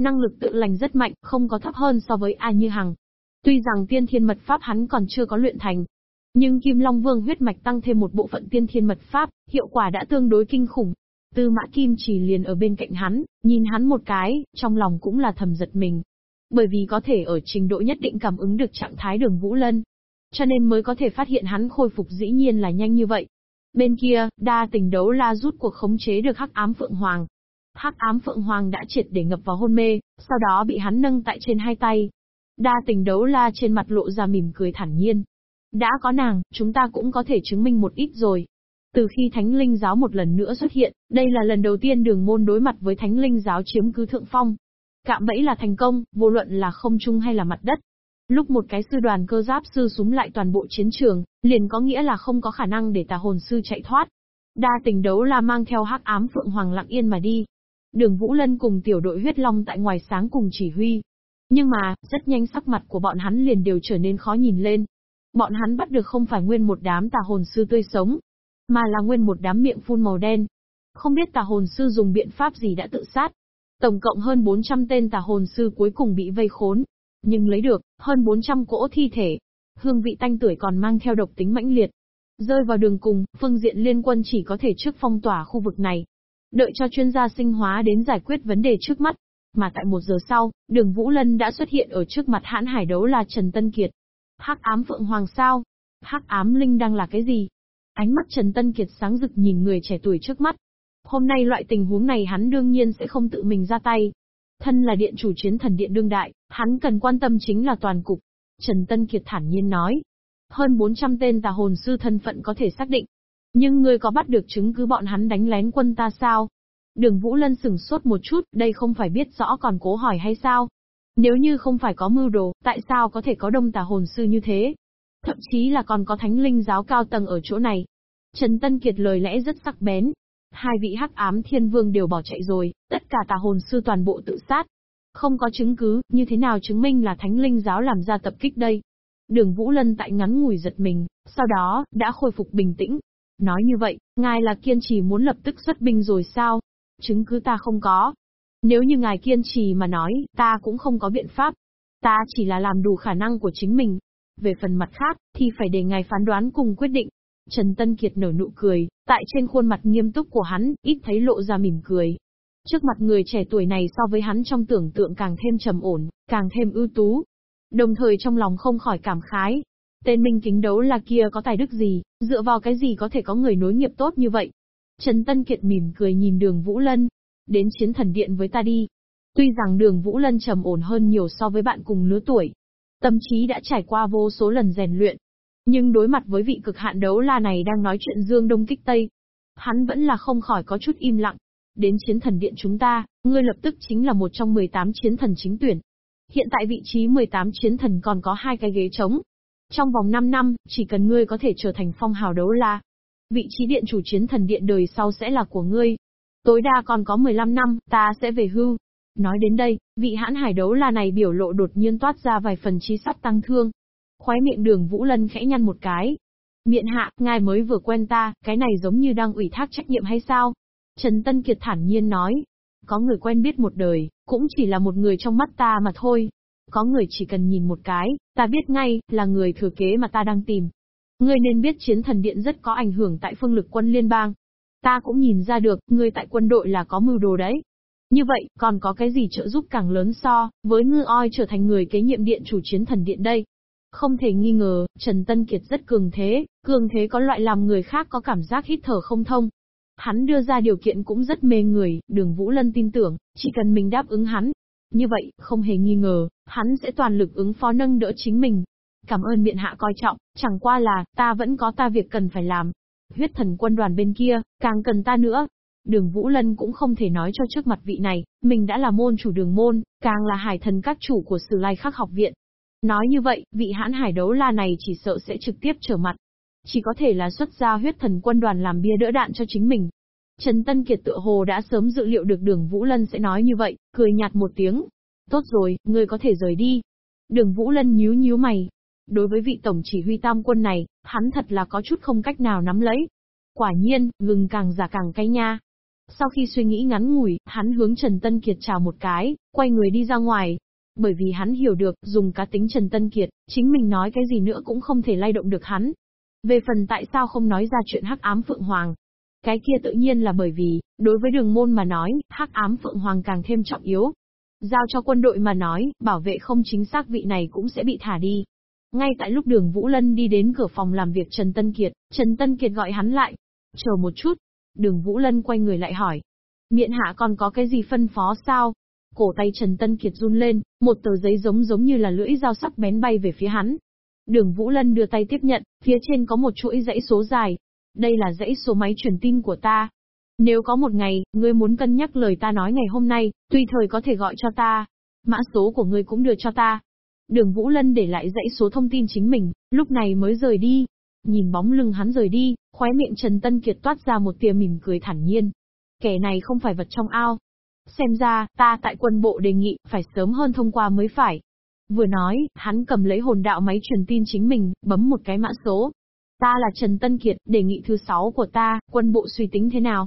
A: Năng lực tự lành rất mạnh, không có thấp hơn so với ai như hằng. Tuy rằng tiên thiên mật pháp hắn còn chưa có luyện thành, nhưng Kim Long Vương huyết mạch tăng thêm một bộ phận tiên thiên mật pháp, hiệu quả đã tương đối kinh khủng. Tư mã Kim chỉ liền ở bên cạnh hắn, nhìn hắn một cái, trong lòng cũng là thầm giật mình. Bởi vì có thể ở trình độ nhất định cảm ứng được trạng thái đường Vũ Lân. Cho nên mới có thể phát hiện hắn khôi phục dĩ nhiên là nhanh như vậy. Bên kia, đa tình đấu la rút cuộc khống chế được hắc ám Phượng Hoàng, Hắc ám Phượng Hoàng đã triệt để ngập vào hôn mê, sau đó bị hắn nâng tại trên hai tay. Đa tình đấu la trên mặt lộ ra mỉm cười thản nhiên. Đã có nàng, chúng ta cũng có thể chứng minh một ít rồi. Từ khi Thánh Linh Giáo một lần nữa xuất hiện, đây là lần đầu tiên đường môn đối mặt với Thánh Linh Giáo chiếm cứ thượng phong. Cạm bẫy là thành công, vô luận là không trung hay là mặt đất. Lúc một cái sư đoàn cơ giáp sư súng lại toàn bộ chiến trường, liền có nghĩa là không có khả năng để tà hồn sư chạy thoát. Đa tình đấu là mang theo hắc ám Phượng Hoàng lặng yên mà đi. Đường Vũ Lân cùng tiểu đội huyết long tại ngoài sáng cùng chỉ huy. Nhưng mà, rất nhanh sắc mặt của bọn hắn liền đều trở nên khó nhìn lên. Bọn hắn bắt được không phải nguyên một đám tà hồn sư tươi sống, mà là nguyên một đám miệng phun màu đen. Không biết tà hồn sư dùng biện pháp gì đã tự sát. Tổng cộng hơn 400 tên tà hồn sư cuối cùng bị vây khốn. Nhưng lấy được, hơn 400 cỗ thi thể. Hương vị tanh tuổi còn mang theo độc tính mãnh liệt. Rơi vào đường cùng, phương diện liên quân chỉ có thể trước phong tỏa khu vực này. Đợi cho chuyên gia sinh hóa đến giải quyết vấn đề trước mắt. Mà tại một giờ sau, đường Vũ Lân đã xuất hiện ở trước mặt hãn hải đấu là Trần Tân Kiệt. Hắc ám Phượng Hoàng sao? Hắc ám Linh đang là cái gì? Ánh mắt Trần Tân Kiệt sáng rực nhìn người trẻ tuổi trước mắt. Hôm nay loại tình huống này hắn đương nhiên sẽ không tự mình ra tay. Thân là điện chủ chiến thần điện đương đại, hắn cần quan tâm chính là toàn cục. Trần Tân Kiệt thản nhiên nói. Hơn 400 tên tà hồn sư thân phận có thể xác định. Nhưng ngươi có bắt được chứng cứ bọn hắn đánh lén quân ta sao? Đường Vũ Lân sừng sốt một chút, đây không phải biết rõ còn cố hỏi hay sao? Nếu như không phải có mưu đồ, tại sao có thể có đông tà hồn sư như thế? Thậm chí là còn có thánh linh giáo cao tầng ở chỗ này. Trần Tân Kiệt lời lẽ rất sắc bén. Hai vị hắc ám thiên vương đều bỏ chạy rồi, tất cả tà hồn sư toàn bộ tự sát. Không có chứng cứ, như thế nào chứng minh là thánh linh giáo làm ra tập kích đây? Đường Vũ Lân tại ngắn ngủi giật mình, sau đó, đã khôi phục bình tĩnh. Nói như vậy, ngài là kiên trì muốn lập tức xuất binh rồi sao? Chứng cứ ta không có. Nếu như ngài kiên trì mà nói, ta cũng không có biện pháp. Ta chỉ là làm đủ khả năng của chính mình. Về phần mặt khác, thì phải để ngài phán đoán cùng quyết định. Trần Tân Kiệt nở nụ cười, tại trên khuôn mặt nghiêm túc của hắn, ít thấy lộ ra mỉm cười. Trước mặt người trẻ tuổi này so với hắn trong tưởng tượng càng thêm trầm ổn, càng thêm ưu tú. Đồng thời trong lòng không khỏi cảm khái. Tên minh kính đấu là kia có tài đức gì, dựa vào cái gì có thể có người nối nghiệp tốt như vậy. Trần Tân Kiệt mỉm cười nhìn đường Vũ Lân. Đến chiến thần điện với ta đi. Tuy rằng đường Vũ Lân trầm ổn hơn nhiều so với bạn cùng lứa tuổi, Tâm trí đã trải qua vô số lần rèn luyện. Nhưng đối mặt với vị cực hạn đấu la này đang nói chuyện dương đông kích tây. Hắn vẫn là không khỏi có chút im lặng. Đến chiến thần điện chúng ta, ngươi lập tức chính là một trong 18 chiến thần chính tuyển. Hiện tại vị trí 18 chiến thần còn có hai cái ghế trống. Trong vòng 5 năm, chỉ cần ngươi có thể trở thành phong hào đấu la. Vị trí điện chủ chiến thần điện đời sau sẽ là của ngươi. Tối đa còn có 15 năm, ta sẽ về hưu. Nói đến đây, vị hãn hải đấu la này biểu lộ đột nhiên toát ra vài phần trí sắp tăng thương. Khóe miệng đường Vũ Lân khẽ nhăn một cái. Miện hạ, ngài mới vừa quen ta, cái này giống như đang ủy thác trách nhiệm hay sao? Trần Tân Kiệt thản nhiên nói. Có người quen biết một đời, cũng chỉ là một người trong mắt ta mà thôi. Có người chỉ cần nhìn một cái, ta biết ngay, là người thừa kế mà ta đang tìm. Ngươi nên biết chiến thần điện rất có ảnh hưởng tại phương lực quân liên bang. Ta cũng nhìn ra được, ngươi tại quân đội là có mưu đồ đấy. Như vậy, còn có cái gì trợ giúp càng lớn so, với ngư oi trở thành người kế nhiệm điện chủ chiến thần điện đây? Không thể nghi ngờ, Trần Tân Kiệt rất cường thế, cường thế có loại làm người khác có cảm giác hít thở không thông. Hắn đưa ra điều kiện cũng rất mê người, đường Vũ Lân tin tưởng, chỉ cần mình đáp ứng hắn. Như vậy, không hề nghi ngờ, hắn sẽ toàn lực ứng phó nâng đỡ chính mình. Cảm ơn miện hạ coi trọng, chẳng qua là, ta vẫn có ta việc cần phải làm. Huyết thần quân đoàn bên kia, càng cần ta nữa, Đường Vũ Lân cũng không thể nói cho trước mặt vị này, mình đã là môn chủ đường môn, càng là hải thần các chủ của Sử Lai Khắc học viện. Nói như vậy, vị hãn hải đấu la này chỉ sợ sẽ trực tiếp trở mặt. Chỉ có thể là xuất ra huyết thần quân đoàn làm bia đỡ đạn cho chính mình. Trần Tân Kiệt tựa hồ đã sớm dự liệu được đường Vũ Lân sẽ nói như vậy, cười nhạt một tiếng. Tốt rồi, ngươi có thể rời đi. Đường Vũ Lân nhíu nhíu mày. Đối với vị tổng chỉ huy tam quân này, hắn thật là có chút không cách nào nắm lấy. Quả nhiên, gừng càng già càng cay nha. Sau khi suy nghĩ ngắn ngủi, hắn hướng Trần Tân Kiệt chào một cái, quay người đi ra ngoài. Bởi vì hắn hiểu được, dùng cá tính Trần Tân Kiệt, chính mình nói cái gì nữa cũng không thể lay động được hắn. Về phần tại sao không nói ra chuyện hắc ám Phượng Hoàng. Cái kia tự nhiên là bởi vì, đối với đường môn mà nói, hắc ám Phượng Hoàng càng thêm trọng yếu. Giao cho quân đội mà nói, bảo vệ không chính xác vị này cũng sẽ bị thả đi. Ngay tại lúc đường Vũ Lân đi đến cửa phòng làm việc Trần Tân Kiệt, Trần Tân Kiệt gọi hắn lại. Chờ một chút, Đường Vũ Lân quay người lại hỏi. Miện hạ còn có cái gì phân phó sao? Cổ tay Trần Tân Kiệt run lên, một tờ giấy giống giống như là lưỡi dao sắc bén bay về phía hắn. Đường Vũ Lân đưa tay tiếp nhận, phía trên có một chuỗi dãy số dài. Đây là dãy số máy truyền tin của ta. Nếu có một ngày, ngươi muốn cân nhắc lời ta nói ngày hôm nay, tùy thời có thể gọi cho ta. Mã số của ngươi cũng đưa cho ta. Đường Vũ Lân để lại dãy số thông tin chính mình, lúc này mới rời đi. Nhìn bóng lưng hắn rời đi, khóe miệng Trần Tân Kiệt toát ra một tia mỉm cười thản nhiên. Kẻ này không phải vật trong ao. Xem ra, ta tại quân bộ đề nghị, phải sớm hơn thông qua mới phải. Vừa nói, hắn cầm lấy hồn đạo máy truyền tin chính mình, bấm một cái mã số. Ta là Trần Tân Kiệt, đề nghị thứ sáu của ta, quân bộ suy tính thế nào?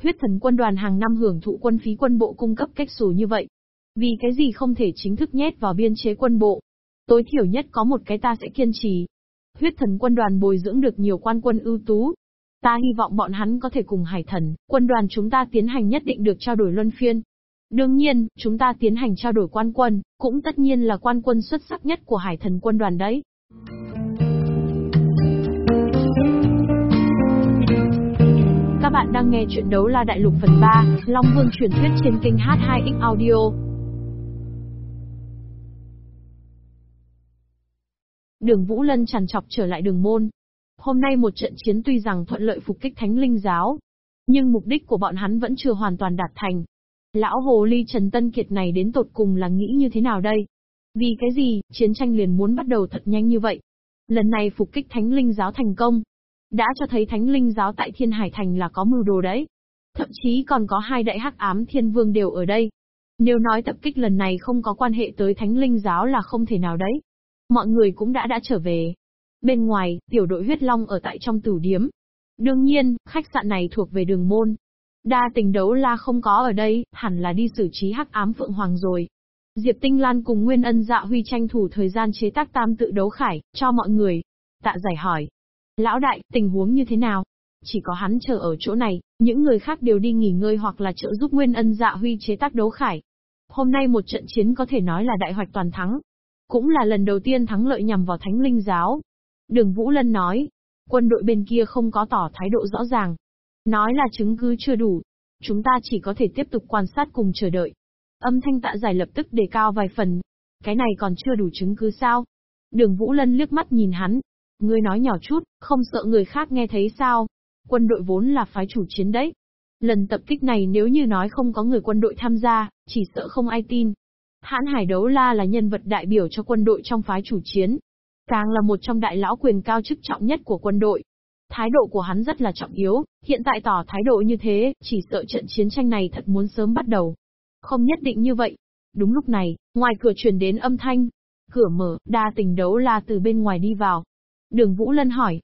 A: Huyết thần quân đoàn hàng năm hưởng thụ quân phí quân bộ cung cấp cách xù như vậy. Vì cái gì không thể chính thức nhét vào biên chế quân bộ? Tối thiểu nhất có một cái ta sẽ kiên trì. Huyết thần quân đoàn bồi dưỡng được nhiều quan quân ưu tú. Ta hy vọng bọn hắn có thể cùng hải thần, quân đoàn chúng ta tiến hành nhất định được trao đổi luân phiên. Đương nhiên, chúng ta tiến hành trao đổi quan quân, cũng tất nhiên là quan quân xuất sắc nhất của hải thần quân đoàn đấy. Các bạn đang nghe chuyện đấu la đại lục phần 3, Long Vương truyền thuyết trên kênh H2X Audio. Đường Vũ Lân tràn trọc trở lại đường môn. Hôm nay một trận chiến tuy rằng thuận lợi phục kích thánh linh giáo, nhưng mục đích của bọn hắn vẫn chưa hoàn toàn đạt thành. Lão hồ ly Trần Tân Kiệt này đến tột cùng là nghĩ như thế nào đây? Vì cái gì, chiến tranh liền muốn bắt đầu thật nhanh như vậy? Lần này phục kích thánh linh giáo thành công. Đã cho thấy thánh linh giáo tại Thiên Hải Thành là có mưu đồ đấy. Thậm chí còn có hai đại hắc ám thiên vương đều ở đây. Nếu nói tập kích lần này không có quan hệ tới thánh linh giáo là không thể nào đấy. Mọi người cũng đã đã trở về. Bên ngoài, tiểu đội huyết long ở tại trong tử điếm. Đương nhiên, khách sạn này thuộc về đường môn. Đa tình đấu la không có ở đây, hẳn là đi xử trí hắc ám phượng hoàng rồi. Diệp Tinh Lan cùng Nguyên Ân Dạ Huy tranh thủ thời gian chế tác tam tự đấu khải, cho mọi người. Tạ giải hỏi. Lão đại, tình huống như thế nào? Chỉ có hắn chờ ở chỗ này, những người khác đều đi nghỉ ngơi hoặc là trợ giúp Nguyên Ân Dạ Huy chế tác đấu khải. Hôm nay một trận chiến có thể nói là đại hoạch toàn thắng, cũng là lần đầu tiên thắng lợi nhằm vào thánh linh giáo. Đường Vũ Lân nói, quân đội bên kia không có tỏ thái độ rõ ràng. Nói là chứng cứ chưa đủ. Chúng ta chỉ có thể tiếp tục quan sát cùng chờ đợi. Âm thanh tạ giải lập tức đề cao vài phần. Cái này còn chưa đủ chứng cứ sao? Đường Vũ Lân liếc mắt nhìn hắn. Ngươi nói nhỏ chút, không sợ người khác nghe thấy sao? Quân đội vốn là phái chủ chiến đấy. Lần tập kích này nếu như nói không có người quân đội tham gia, chỉ sợ không ai tin. Hãn Hải Đấu La là nhân vật đại biểu cho quân đội trong phái chủ chiến. Càng là một trong đại lão quyền cao chức trọng nhất của quân đội. Thái độ của hắn rất là trọng yếu, hiện tại tỏ thái độ như thế, chỉ sợ trận chiến tranh này thật muốn sớm bắt đầu. Không nhất định như vậy. Đúng lúc này, ngoài cửa truyền đến âm thanh. Cửa mở, đa tình đấu la từ bên ngoài đi vào. Đường Vũ Lân hỏi.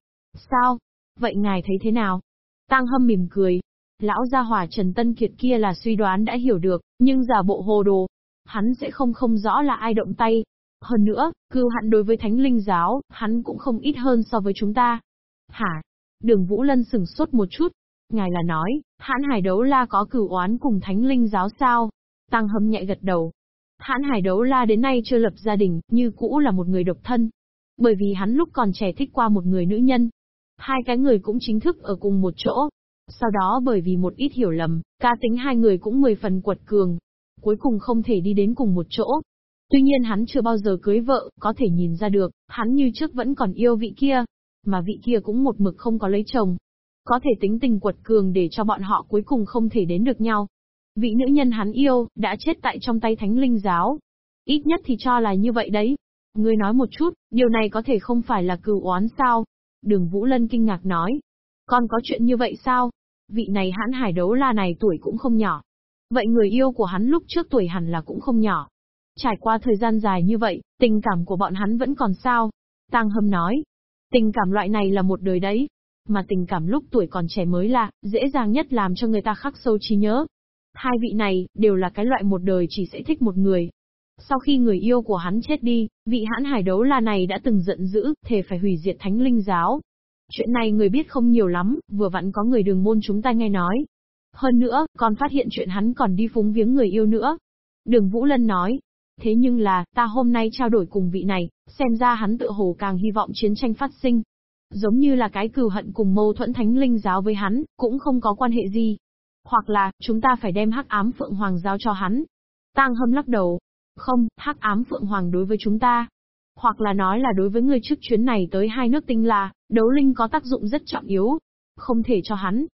A: Sao? Vậy ngài thấy thế nào? Tăng hâm mỉm cười. Lão gia hỏa Trần Tân Kiệt kia là suy đoán đã hiểu được, nhưng giả bộ hồ đồ, hắn sẽ không không rõ là ai động tay. Hơn nữa, cưu hạn đối với thánh linh giáo, hắn cũng không ít hơn so với chúng ta. Hả? Đường Vũ Lân sừng sốt một chút. Ngài là nói, hãn hải đấu la có cửu oán cùng thánh linh giáo sao? Tăng hâm nhạy gật đầu. Hãn hải đấu la đến nay chưa lập gia đình, như cũ là một người độc thân. Bởi vì hắn lúc còn trẻ thích qua một người nữ nhân. Hai cái người cũng chính thức ở cùng một chỗ. Sau đó bởi vì một ít hiểu lầm, ca tính hai người cũng mười phần quật cường, cuối cùng không thể đi đến cùng một chỗ. Tuy nhiên hắn chưa bao giờ cưới vợ, có thể nhìn ra được, hắn như trước vẫn còn yêu vị kia, mà vị kia cũng một mực không có lấy chồng. Có thể tính tình quật cường để cho bọn họ cuối cùng không thể đến được nhau. Vị nữ nhân hắn yêu, đã chết tại trong tay thánh linh giáo. Ít nhất thì cho là như vậy đấy. Ngươi nói một chút, điều này có thể không phải là cừu oán sao? Đường Vũ Lân kinh ngạc nói. Còn có chuyện như vậy sao? Vị này hãn hải đấu la này tuổi cũng không nhỏ. Vậy người yêu của hắn lúc trước tuổi hẳn là cũng không nhỏ. Trải qua thời gian dài như vậy, tình cảm của bọn hắn vẫn còn sao? Tăng Hâm nói. Tình cảm loại này là một đời đấy. Mà tình cảm lúc tuổi còn trẻ mới là, dễ dàng nhất làm cho người ta khắc sâu trí nhớ. Hai vị này, đều là cái loại một đời chỉ sẽ thích một người. Sau khi người yêu của hắn chết đi, vị hãn hải đấu la này đã từng giận dữ, thề phải hủy diệt thánh linh giáo. Chuyện này người biết không nhiều lắm, vừa vặn có người đường môn chúng ta nghe nói, hơn nữa, còn phát hiện chuyện hắn còn đi phúng viếng người yêu nữa. Đường Vũ Lân nói. Thế nhưng là, ta hôm nay trao đổi cùng vị này, xem ra hắn tự hồ càng hy vọng chiến tranh phát sinh. Giống như là cái cừu hận cùng mâu thuẫn thánh linh giáo với hắn, cũng không có quan hệ gì. Hoặc là, chúng ta phải đem hắc ám Phượng Hoàng giao cho hắn. Tang Hâm lắc đầu. Không, hắc ám Phượng Hoàng đối với chúng ta. Hoặc là nói là đối với người trước chuyến này tới hai nước tinh là, đấu linh có tác dụng rất trọng yếu. Không thể cho hắn.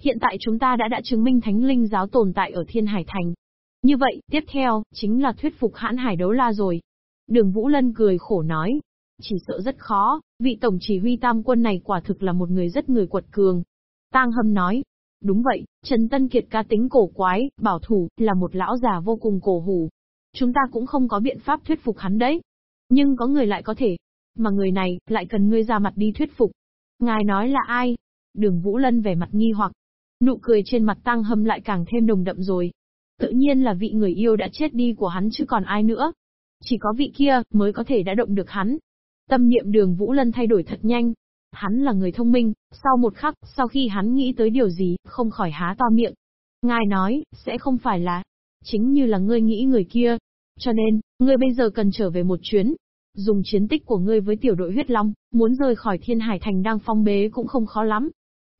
A: Hiện tại chúng ta đã đã chứng minh thánh linh giáo tồn tại ở Thiên Hải Thành. Như vậy, tiếp theo, chính là thuyết phục hãn hải đấu la rồi. Đường Vũ Lân cười khổ nói. Chỉ sợ rất khó, vị tổng chỉ huy tam quân này quả thực là một người rất người quật cường. Tang Hâm nói, Đúng vậy, Trần Tân Kiệt ca tính cổ quái, bảo thủ, là một lão già vô cùng cổ hủ. Chúng ta cũng không có biện pháp thuyết phục hắn đấy. Nhưng có người lại có thể. Mà người này, lại cần ngươi ra mặt đi thuyết phục. Ngài nói là ai? Đường Vũ Lân vẻ mặt nghi hoặc. Nụ cười trên mặt tăng hâm lại càng thêm nồng đậm rồi. Tự nhiên là vị người yêu đã chết đi của hắn chứ còn ai nữa. Chỉ có vị kia, mới có thể đã động được hắn. Tâm niệm đường Vũ Lân thay đổi thật nhanh, Hắn là người thông minh, sau một khắc, sau khi hắn nghĩ tới điều gì, không khỏi há to miệng. Ngài nói, sẽ không phải là, chính như là ngươi nghĩ người kia. Cho nên, ngươi bây giờ cần trở về một chuyến. Dùng chiến tích của ngươi với tiểu đội huyết long, muốn rời khỏi thiên hải thành đang phong bế cũng không khó lắm.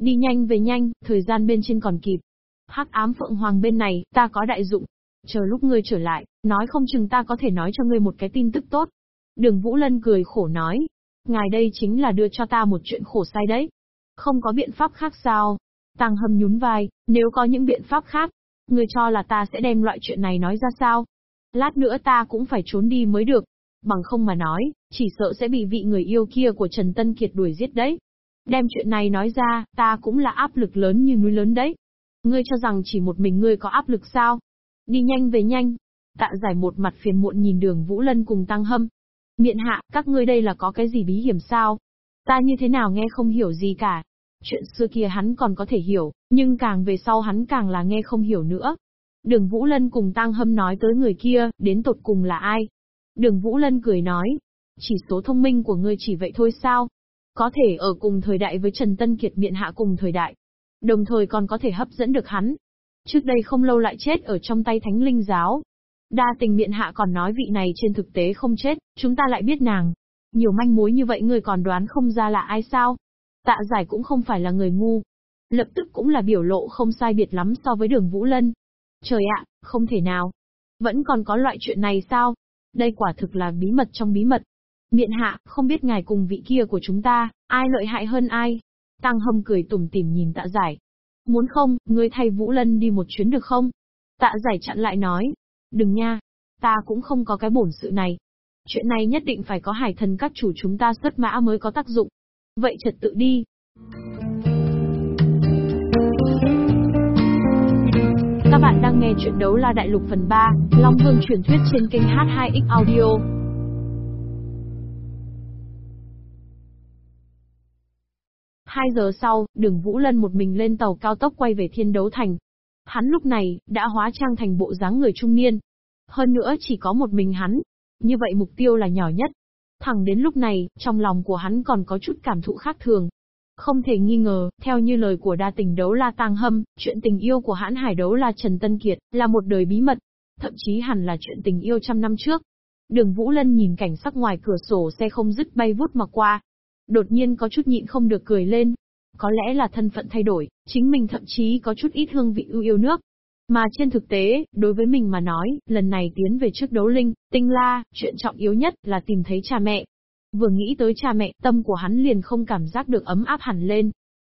A: Đi nhanh về nhanh, thời gian bên trên còn kịp. hắc ám phượng hoàng bên này, ta có đại dụng. Chờ lúc ngươi trở lại, nói không chừng ta có thể nói cho ngươi một cái tin tức tốt. Đường Vũ Lân cười khổ nói, Ngài đây chính là đưa cho ta một chuyện khổ sai đấy. Không có biện pháp khác sao? Tăng hâm nhún vai, nếu có những biện pháp khác, người cho là ta sẽ đem loại chuyện này nói ra sao? Lát nữa ta cũng phải trốn đi mới được. Bằng không mà nói, chỉ sợ sẽ bị vị người yêu kia của Trần Tân Kiệt đuổi giết đấy. Đem chuyện này nói ra, ta cũng là áp lực lớn như núi lớn đấy. Ngươi cho rằng chỉ một mình ngươi có áp lực sao? Đi nhanh về nhanh. Tạ giải một mặt phiền muộn nhìn đường Vũ Lân cùng Tăng Hâm, Miện hạ, các ngươi đây là có cái gì bí hiểm sao? Ta như thế nào nghe không hiểu gì cả. Chuyện xưa kia hắn còn có thể hiểu, nhưng càng về sau hắn càng là nghe không hiểu nữa. Đường Vũ Lân cùng Tăng Hâm nói tới người kia, đến tột cùng là ai? Đường Vũ Lân cười nói, chỉ số thông minh của ngươi chỉ vậy thôi sao? Có thể ở cùng thời đại với Trần Tân Kiệt miện hạ cùng thời đại. Đồng thời còn có thể hấp dẫn được hắn. Trước đây không lâu lại chết ở trong tay Thánh Linh Giáo, Đa tình miện hạ còn nói vị này trên thực tế không chết, chúng ta lại biết nàng. Nhiều manh mối như vậy người còn đoán không ra là ai sao? Tạ giải cũng không phải là người ngu. Lập tức cũng là biểu lộ không sai biệt lắm so với đường Vũ Lân. Trời ạ, không thể nào. Vẫn còn có loại chuyện này sao? Đây quả thực là bí mật trong bí mật. Miện hạ, không biết ngài cùng vị kia của chúng ta, ai lợi hại hơn ai? Tăng hâm cười tủm tỉm nhìn tạ giải. Muốn không, ngươi thay Vũ Lân đi một chuyến được không? Tạ giải chặn lại nói, Đừng nha, ta cũng không có cái bổn sự này. Chuyện này nhất định phải có hải thần các chủ chúng ta xuất mã mới có tác dụng. Vậy trật tự đi. Các bạn đang nghe chuyện đấu la đại lục phần 3, Long Vương truyền thuyết trên kênh H2X Audio. Hai giờ sau, đường Vũ Lân một mình lên tàu cao tốc quay về thiên đấu thành, Hắn lúc này, đã hóa trang thành bộ dáng người trung niên. Hơn nữa chỉ có một mình hắn. Như vậy mục tiêu là nhỏ nhất. Thẳng đến lúc này, trong lòng của hắn còn có chút cảm thụ khác thường. Không thể nghi ngờ, theo như lời của đa tình đấu la tang hâm, chuyện tình yêu của hãn hải đấu la Trần Tân Kiệt, là một đời bí mật. Thậm chí hẳn là chuyện tình yêu trăm năm trước. Đường Vũ Lân nhìn cảnh sắc ngoài cửa sổ xe không dứt bay vút mà qua. Đột nhiên có chút nhịn không được cười lên, có lẽ là thân phận thay đổi, chính mình thậm chí có chút ít hương vị ưu yêu nước. Mà trên thực tế, đối với mình mà nói, lần này tiến về trước đấu linh, tinh la, chuyện trọng yếu nhất là tìm thấy cha mẹ. Vừa nghĩ tới cha mẹ, tâm của hắn liền không cảm giác được ấm áp hẳn lên.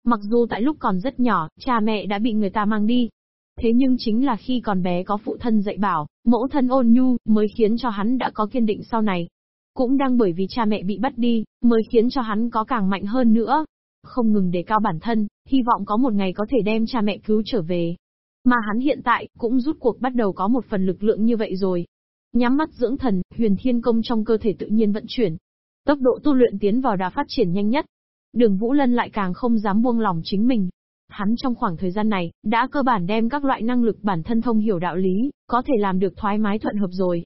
A: Mặc dù tại lúc còn rất nhỏ, cha mẹ đã bị người ta mang đi. Thế nhưng chính là khi còn bé có phụ thân dạy bảo, mẫu thân ôn nhu, mới khiến cho hắn đã có kiên định sau này. Cũng đang bởi vì cha mẹ bị bắt đi, mới khiến cho hắn có càng mạnh hơn nữa không ngừng đề cao bản thân, hy vọng có một ngày có thể đem cha mẹ cứu trở về. Mà hắn hiện tại, cũng rút cuộc bắt đầu có một phần lực lượng như vậy rồi. Nhắm mắt dưỡng thần, huyền thiên công trong cơ thể tự nhiên vận chuyển. Tốc độ tu luyện tiến vào đà phát triển nhanh nhất. Đường Vũ Lân lại càng không dám buông lòng chính mình. Hắn trong khoảng thời gian này, đã cơ bản đem các loại năng lực bản thân thông hiểu đạo lý, có thể làm được thoải mái thuận hợp rồi.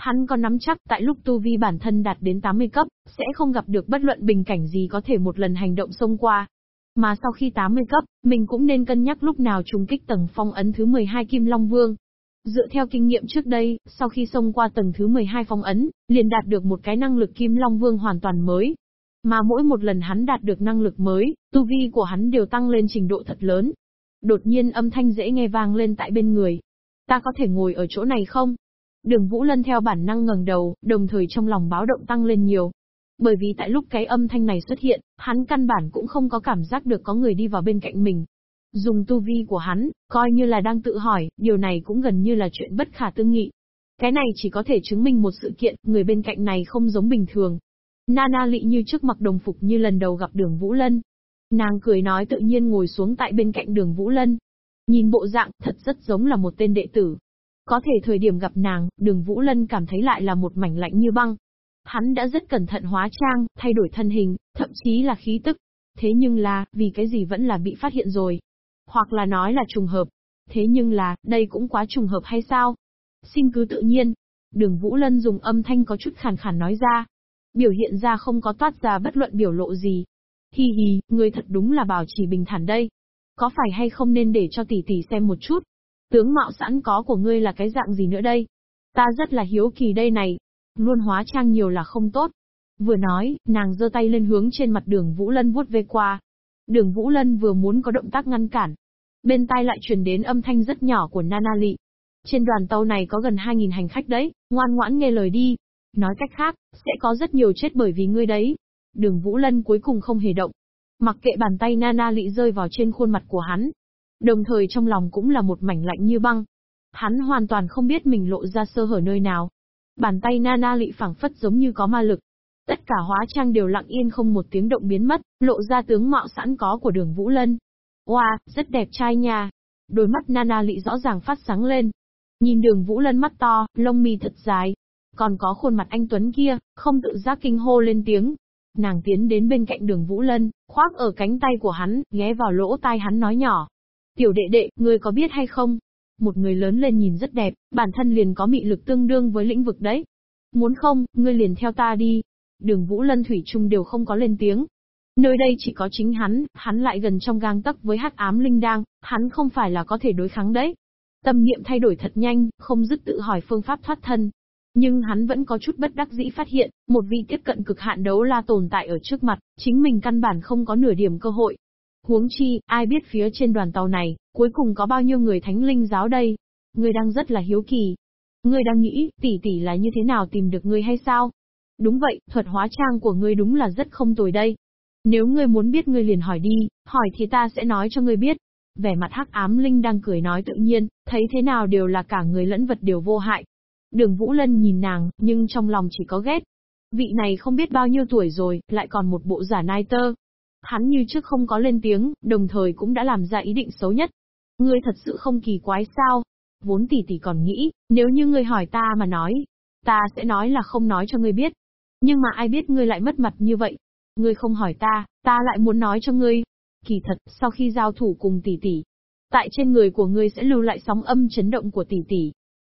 A: Hắn có nắm chắc tại lúc tu vi bản thân đạt đến 80 cấp, sẽ không gặp được bất luận bình cảnh gì có thể một lần hành động xông qua. Mà sau khi 80 cấp, mình cũng nên cân nhắc lúc nào trùng kích tầng phong ấn thứ 12 Kim Long Vương. Dựa theo kinh nghiệm trước đây, sau khi xông qua tầng thứ 12 phong ấn, liền đạt được một cái năng lực Kim Long Vương hoàn toàn mới. Mà mỗi một lần hắn đạt được năng lực mới, tu vi của hắn đều tăng lên trình độ thật lớn. Đột nhiên âm thanh dễ nghe vang lên tại bên người. Ta có thể ngồi ở chỗ này không? Đường Vũ Lân theo bản năng ngẩng đầu, đồng thời trong lòng báo động tăng lên nhiều. Bởi vì tại lúc cái âm thanh này xuất hiện, hắn căn bản cũng không có cảm giác được có người đi vào bên cạnh mình. Dùng tu vi của hắn, coi như là đang tự hỏi, điều này cũng gần như là chuyện bất khả tư nghị. Cái này chỉ có thể chứng minh một sự kiện, người bên cạnh này không giống bình thường. Nana lị như trước mặc đồng phục như lần đầu gặp đường Vũ Lân. Nàng cười nói tự nhiên ngồi xuống tại bên cạnh đường Vũ Lân. Nhìn bộ dạng, thật rất giống là một tên đệ tử. Có thể thời điểm gặp nàng, đường Vũ Lân cảm thấy lại là một mảnh lạnh như băng. Hắn đã rất cẩn thận hóa trang, thay đổi thân hình, thậm chí là khí tức. Thế nhưng là, vì cái gì vẫn là bị phát hiện rồi. Hoặc là nói là trùng hợp. Thế nhưng là, đây cũng quá trùng hợp hay sao? Xin cứ tự nhiên. Đường Vũ Lân dùng âm thanh có chút khàn khàn nói ra. Biểu hiện ra không có toát ra bất luận biểu lộ gì. Hi hi, người thật đúng là bảo trì bình thản đây. Có phải hay không nên để cho tỷ tỷ xem một chút? Tướng mạo sẵn có của ngươi là cái dạng gì nữa đây? Ta rất là hiếu kỳ đây này. Luôn hóa trang nhiều là không tốt. Vừa nói, nàng giơ tay lên hướng trên mặt đường Vũ Lân vuốt về qua. Đường Vũ Lân vừa muốn có động tác ngăn cản. Bên tai lại truyền đến âm thanh rất nhỏ của Nana Lị. Trên đoàn tàu này có gần 2.000 hành khách đấy, ngoan ngoãn nghe lời đi. Nói cách khác, sẽ có rất nhiều chết bởi vì ngươi đấy. Đường Vũ Lân cuối cùng không hề động. Mặc kệ bàn tay Nana Lị rơi vào trên khuôn mặt của hắn. Đồng thời trong lòng cũng là một mảnh lạnh như băng. Hắn hoàn toàn không biết mình lộ ra sơ hở nơi nào. Bàn tay Nana Lị phẳng phất giống như có ma lực. Tất cả hóa trang đều lặng yên không một tiếng động biến mất, lộ ra tướng mạo sẵn có của đường Vũ Lân. Wow, rất đẹp trai nha. Đôi mắt Nana Lị rõ ràng phát sáng lên, Nhìn đường Vũ Lân mắt to, lông mi thật dài. Còn có khuôn mặt anh Tuấn kia, không tự giác kinh hô lên tiếng. Nàng tiến đến bên cạnh đường Vũ Lân, khoác ở cánh tay của hắn, ghé vào lỗ tai hắn nói nhỏ. Tiểu đệ đệ, ngươi có biết hay không? Một người lớn lên nhìn rất đẹp, bản thân liền có mị lực tương đương với lĩnh vực đấy. Muốn không, ngươi liền theo ta đi. Đường Vũ Lân Thủy Trung đều không có lên tiếng, Nơi đây chỉ có chính hắn, hắn lại gần trong gang tấc với hắc ám linh đang, hắn không phải là có thể đối kháng đấy. Tâm niệm thay đổi thật nhanh, không dứt tự hỏi phương pháp thoát thân. Nhưng hắn vẫn có chút bất đắc dĩ phát hiện, một vị tiếp cận cực hạn đấu la tồn tại ở trước mặt, chính mình căn bản không có nửa điểm cơ hội. Huống chi, ai biết phía trên đoàn tàu này, cuối cùng có bao nhiêu người thánh linh giáo đây? Ngươi đang rất là hiếu kỳ. Ngươi đang nghĩ, tỷ tỷ là như thế nào tìm được ngươi hay sao? Đúng vậy, thuật hóa trang của ngươi đúng là rất không tồi đây. Nếu ngươi muốn biết ngươi liền hỏi đi, hỏi thì ta sẽ nói cho ngươi biết. Vẻ mặt hắc ám linh đang cười nói tự nhiên, thấy thế nào đều là cả người lẫn vật đều vô hại. Đường Vũ Lân nhìn nàng, nhưng trong lòng chỉ có ghét. Vị này không biết bao nhiêu tuổi rồi, lại còn một bộ giả nai tơ. Hắn như trước không có lên tiếng, đồng thời cũng đã làm ra ý định xấu nhất. Ngươi thật sự không kỳ quái sao? Vốn tỷ tỷ còn nghĩ, nếu như ngươi hỏi ta mà nói, ta sẽ nói là không nói cho ngươi biết. Nhưng mà ai biết ngươi lại mất mặt như vậy? Ngươi không hỏi ta, ta lại muốn nói cho ngươi. Kỳ thật, sau khi giao thủ cùng tỷ tỷ, tại trên người của ngươi sẽ lưu lại sóng âm chấn động của tỷ tỷ.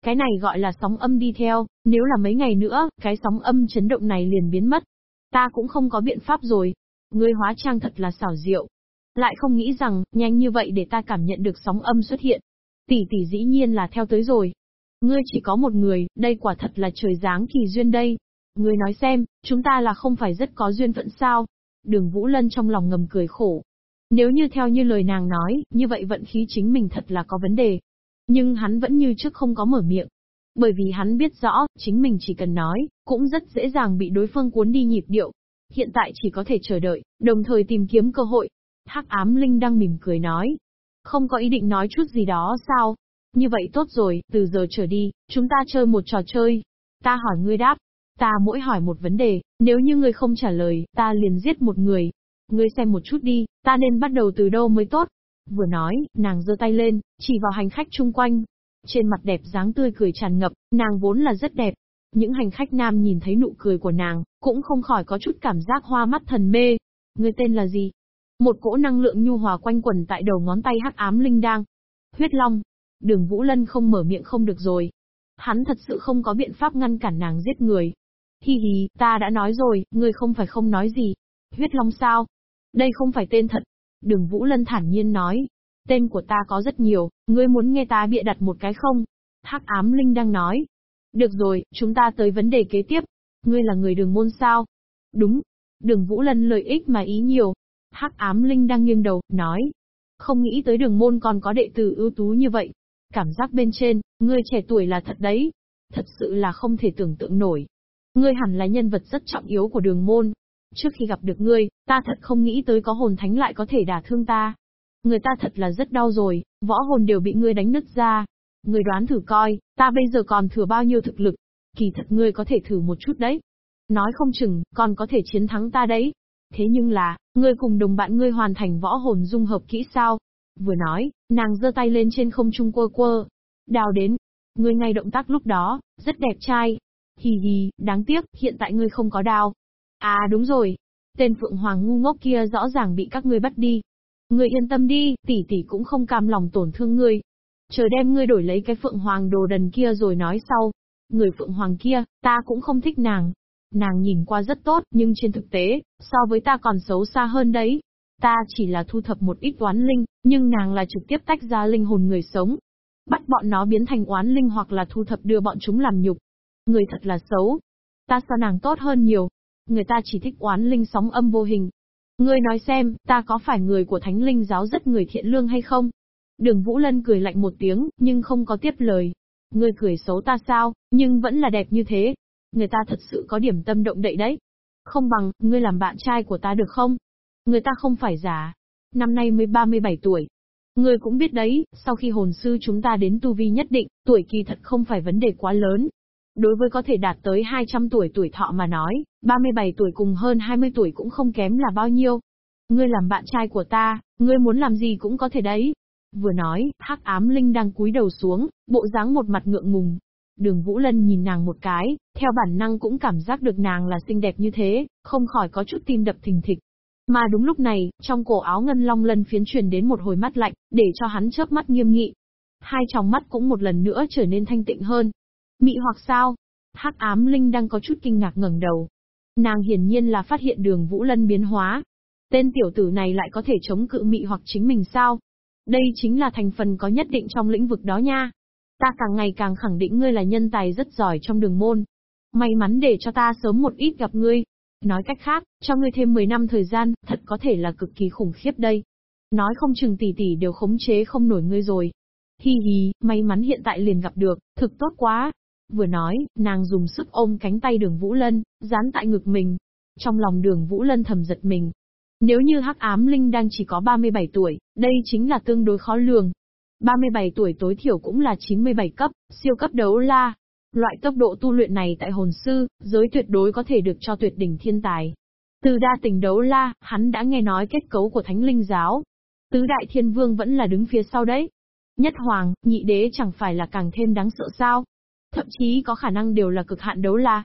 A: Cái này gọi là sóng âm đi theo, nếu là mấy ngày nữa, cái sóng âm chấn động này liền biến mất. Ta cũng không có biện pháp rồi. Ngươi hóa trang thật là xảo diệu. Lại không nghĩ rằng, nhanh như vậy để ta cảm nhận được sóng âm xuất hiện. Tỷ tỷ dĩ nhiên là theo tới rồi. Ngươi chỉ có một người, đây quả thật là trời giáng kỳ duyên đây. Ngươi nói xem, chúng ta là không phải rất có duyên phận sao? Đường Vũ Lân trong lòng ngầm cười khổ. Nếu như theo như lời nàng nói, như vậy vận khí chính mình thật là có vấn đề. Nhưng hắn vẫn như trước không có mở miệng. Bởi vì hắn biết rõ, chính mình chỉ cần nói, cũng rất dễ dàng bị đối phương cuốn đi nhịp điệu. Hiện tại chỉ có thể chờ đợi, đồng thời tìm kiếm cơ hội. Hắc ám linh đang mỉm cười nói. Không có ý định nói chút gì đó sao? Như vậy tốt rồi, từ giờ trở đi, chúng ta chơi một trò chơi. Ta hỏi ngươi đáp, Ta mỗi hỏi một vấn đề, nếu như ngươi không trả lời, ta liền giết một người. Ngươi xem một chút đi, ta nên bắt đầu từ đâu mới tốt. Vừa nói, nàng giơ tay lên, chỉ vào hành khách chung quanh. Trên mặt đẹp dáng tươi cười tràn ngập, nàng vốn là rất đẹp. Những hành khách nam nhìn thấy nụ cười của nàng, cũng không khỏi có chút cảm giác hoa mắt thần mê. Ngươi tên là gì? Một cỗ năng lượng nhu hòa quanh quần tại đầu ngón tay hắc ám linh đang. Huyết Long. Đường Vũ Lân không mở miệng không được rồi. Hắn thật sự không có biện pháp ngăn cản nàng giết người. Hi hi, ta đã nói rồi, ngươi không phải không nói gì. Huyết Long sao? Đây không phải tên thật. Đường Vũ Lân thản nhiên nói. Tên của ta có rất nhiều, ngươi muốn nghe ta bịa đặt một cái không? Hắc ám Linh đang nói. Được rồi, chúng ta tới vấn đề kế tiếp. Ngươi là người đường môn sao? Đúng. Đường Vũ Lân lợi ích mà ý nhiều. Hắc ám Linh đang nghiêng đầu, nói. Không nghĩ tới đường môn còn có đệ tử ưu tú như vậy. Cảm giác bên trên, ngươi trẻ tuổi là thật đấy. Thật sự là không thể tưởng tượng nổi. Ngươi hẳn là nhân vật rất trọng yếu của đường môn. Trước khi gặp được ngươi, ta thật không nghĩ tới có hồn thánh lại có thể đả thương ta. Người ta thật là rất đau rồi, võ hồn đều bị ngươi đánh nứt ra. Ngươi đoán thử coi, ta bây giờ còn thừa bao nhiêu thực lực. Kỳ thật ngươi có thể thử một chút đấy. Nói không chừng, còn có thể chiến thắng ta đấy. Thế nhưng là, ngươi cùng đồng bạn ngươi hoàn thành võ hồn dung hợp kỹ sao? Vừa nói, nàng giơ tay lên trên không trung quơ quơ. Đào đến. Ngươi ngay động tác lúc đó, rất đẹp trai. Hì hì, đáng tiếc, hiện tại ngươi không có đao. À đúng rồi. Tên Phượng Hoàng ngu ngốc kia rõ ràng bị các ngươi bắt đi. Ngươi yên tâm đi, tỷ tỷ cũng không cam lòng tổn thương ngươi. Chờ đem ngươi đổi lấy cái Phượng Hoàng đồ đần kia rồi nói sau. Người Phượng Hoàng kia, ta cũng không thích nàng. Nàng nhìn qua rất tốt, nhưng trên thực tế, so với ta còn xấu xa hơn đấy. Ta chỉ là thu thập một ít oán linh, nhưng nàng là trực tiếp tách ra linh hồn người sống. Bắt bọn nó biến thành oán linh hoặc là thu thập đưa bọn chúng làm nhục. Người thật là xấu. Ta so nàng tốt hơn nhiều. Người ta chỉ thích oán linh sóng âm vô hình. Ngươi nói xem, ta có phải người của thánh linh giáo rất người thiện lương hay không? Đường Vũ Lân cười lạnh một tiếng, nhưng không có tiếp lời. Ngươi cười xấu ta sao, nhưng vẫn là đẹp như thế. Người ta thật sự có điểm tâm động đậy đấy. Không bằng, ngươi làm bạn trai của ta được không? Người ta không phải giả. Năm nay mới 37 tuổi. Ngươi cũng biết đấy, sau khi hồn sư chúng ta đến tu vi nhất định, tuổi kỳ thật không phải vấn đề quá lớn. Đối với có thể đạt tới 200 tuổi tuổi thọ mà nói, 37 tuổi cùng hơn 20 tuổi cũng không kém là bao nhiêu. Ngươi làm bạn trai của ta, ngươi muốn làm gì cũng có thể đấy. Vừa nói, hắc ám linh đang cúi đầu xuống, bộ dáng một mặt ngượng ngùng. Đường Vũ Lân nhìn nàng một cái, theo bản năng cũng cảm giác được nàng là xinh đẹp như thế, không khỏi có chút tim đập thình thịch. Mà đúng lúc này, trong cổ áo ngân long lân phiến truyền đến một hồi mắt lạnh, để cho hắn chớp mắt nghiêm nghị. Hai tròng mắt cũng một lần nữa trở nên thanh tịnh hơn. Mị hoặc sao? Hắc ám linh đang có chút kinh ngạc ngẩng đầu. Nàng hiển nhiên là phát hiện đường Vũ Lân biến hóa. Tên tiểu tử này lại có thể chống cự mị hoặc chính mình sao? Đây chính là thành phần có nhất định trong lĩnh vực đó nha. Ta càng ngày càng khẳng định ngươi là nhân tài rất giỏi trong đường môn. May mắn để cho ta sớm một ít gặp ngươi. Nói cách khác, cho ngươi thêm 10 năm thời gian, thật có thể là cực kỳ khủng khiếp đây. Nói không chừng tỷ tỷ đều khống chế không nổi ngươi rồi. Hi hi, may mắn hiện tại liền gặp được, thực tốt quá. Vừa nói, nàng dùng sức ôm cánh tay đường Vũ Lân, dán tại ngực mình. Trong lòng đường Vũ Lân thầm giật mình, nếu như Hắc Ám Linh đang chỉ có 37 tuổi, đây chính là tương đối khó lường. 37 tuổi tối thiểu cũng là 97 cấp, siêu cấp đấu la. Loại tốc độ tu luyện này tại hồn sư, giới tuyệt đối có thể được cho tuyệt đỉnh thiên tài. Từ đa tình đấu la, hắn đã nghe nói kết cấu của thánh linh giáo. Tứ đại thiên vương vẫn là đứng phía sau đấy. Nhất hoàng, nhị đế chẳng phải là càng thêm đáng sợ sao. Thậm chí có khả năng đều là cực hạn đấu la.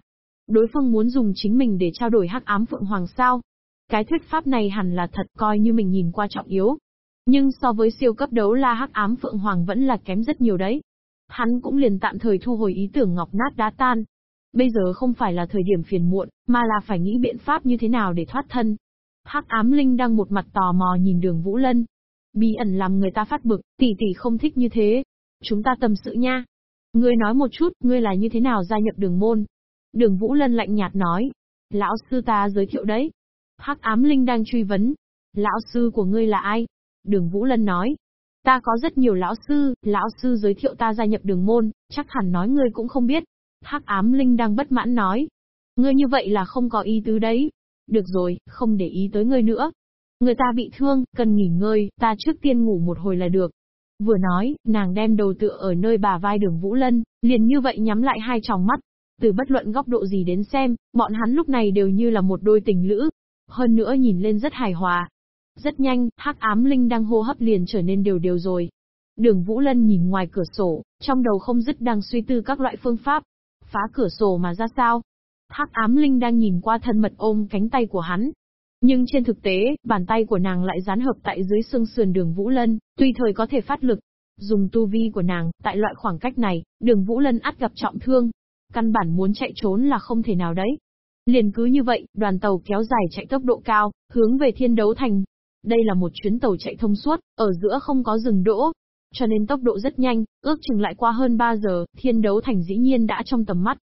A: Đối phương muốn dùng chính mình để trao đổi hắc ám phượng hoàng sao. Cái thuyết pháp này hẳn là thật coi như mình nhìn qua trọng yếu. Nhưng so với siêu cấp đấu la hắc ám Phượng Hoàng vẫn là kém rất nhiều đấy. Hắn cũng liền tạm thời thu hồi ý tưởng ngọc nát đá tan. Bây giờ không phải là thời điểm phiền muộn, mà là phải nghĩ biện pháp như thế nào để thoát thân. Hắc ám linh đang một mặt tò mò nhìn đường Vũ Lân. Bí ẩn làm người ta phát bực, tỷ tỷ không thích như thế. Chúng ta tâm sự nha. Ngươi nói một chút, ngươi là như thế nào gia nhập đường môn? Đường Vũ Lân lạnh nhạt nói. Lão sư ta giới thiệu đấy. Hắc ám linh đang truy vấn. Lão sư của ngươi là ai? Đường Vũ Lân nói. Ta có rất nhiều lão sư, lão sư giới thiệu ta gia nhập đường môn, chắc hẳn nói ngươi cũng không biết. Hắc ám linh đang bất mãn nói. Ngươi như vậy là không có ý tứ đấy. Được rồi, không để ý tới ngươi nữa. Người ta bị thương, cần nghỉ ngơi, ta trước tiên ngủ một hồi là được. Vừa nói, nàng đem đầu tựa ở nơi bà vai đường Vũ Lân, liền như vậy nhắm lại hai tròng mắt. Từ bất luận góc độ gì đến xem, bọn hắn lúc này đều như là một đôi tình lữ, hơn nữa nhìn lên rất hài hòa. Rất nhanh, hắc ám linh đang hô hấp liền trở nên đều đều rồi. Đường Vũ Lân nhìn ngoài cửa sổ, trong đầu không dứt đang suy tư các loại phương pháp. Phá cửa sổ mà ra sao? Hắc ám linh đang nhìn qua thân mật ôm cánh tay của hắn. Nhưng trên thực tế, bàn tay của nàng lại dán hợp tại dưới xương sườn đường Vũ Lân, tùy thời có thể phát lực. Dùng tu vi của nàng, tại loại khoảng cách này, đường Vũ Lân ắt gặp trọng thương. Căn bản muốn chạy trốn là không thể nào đấy. Liền cứ như vậy, đoàn tàu kéo dài chạy tốc độ cao, hướng về thiên đấu thành. Đây là một chuyến tàu chạy thông suốt, ở giữa không có dừng đỗ. Cho nên tốc độ rất nhanh, ước chừng lại qua hơn 3 giờ, thiên đấu thành dĩ nhiên đã trong tầm mắt.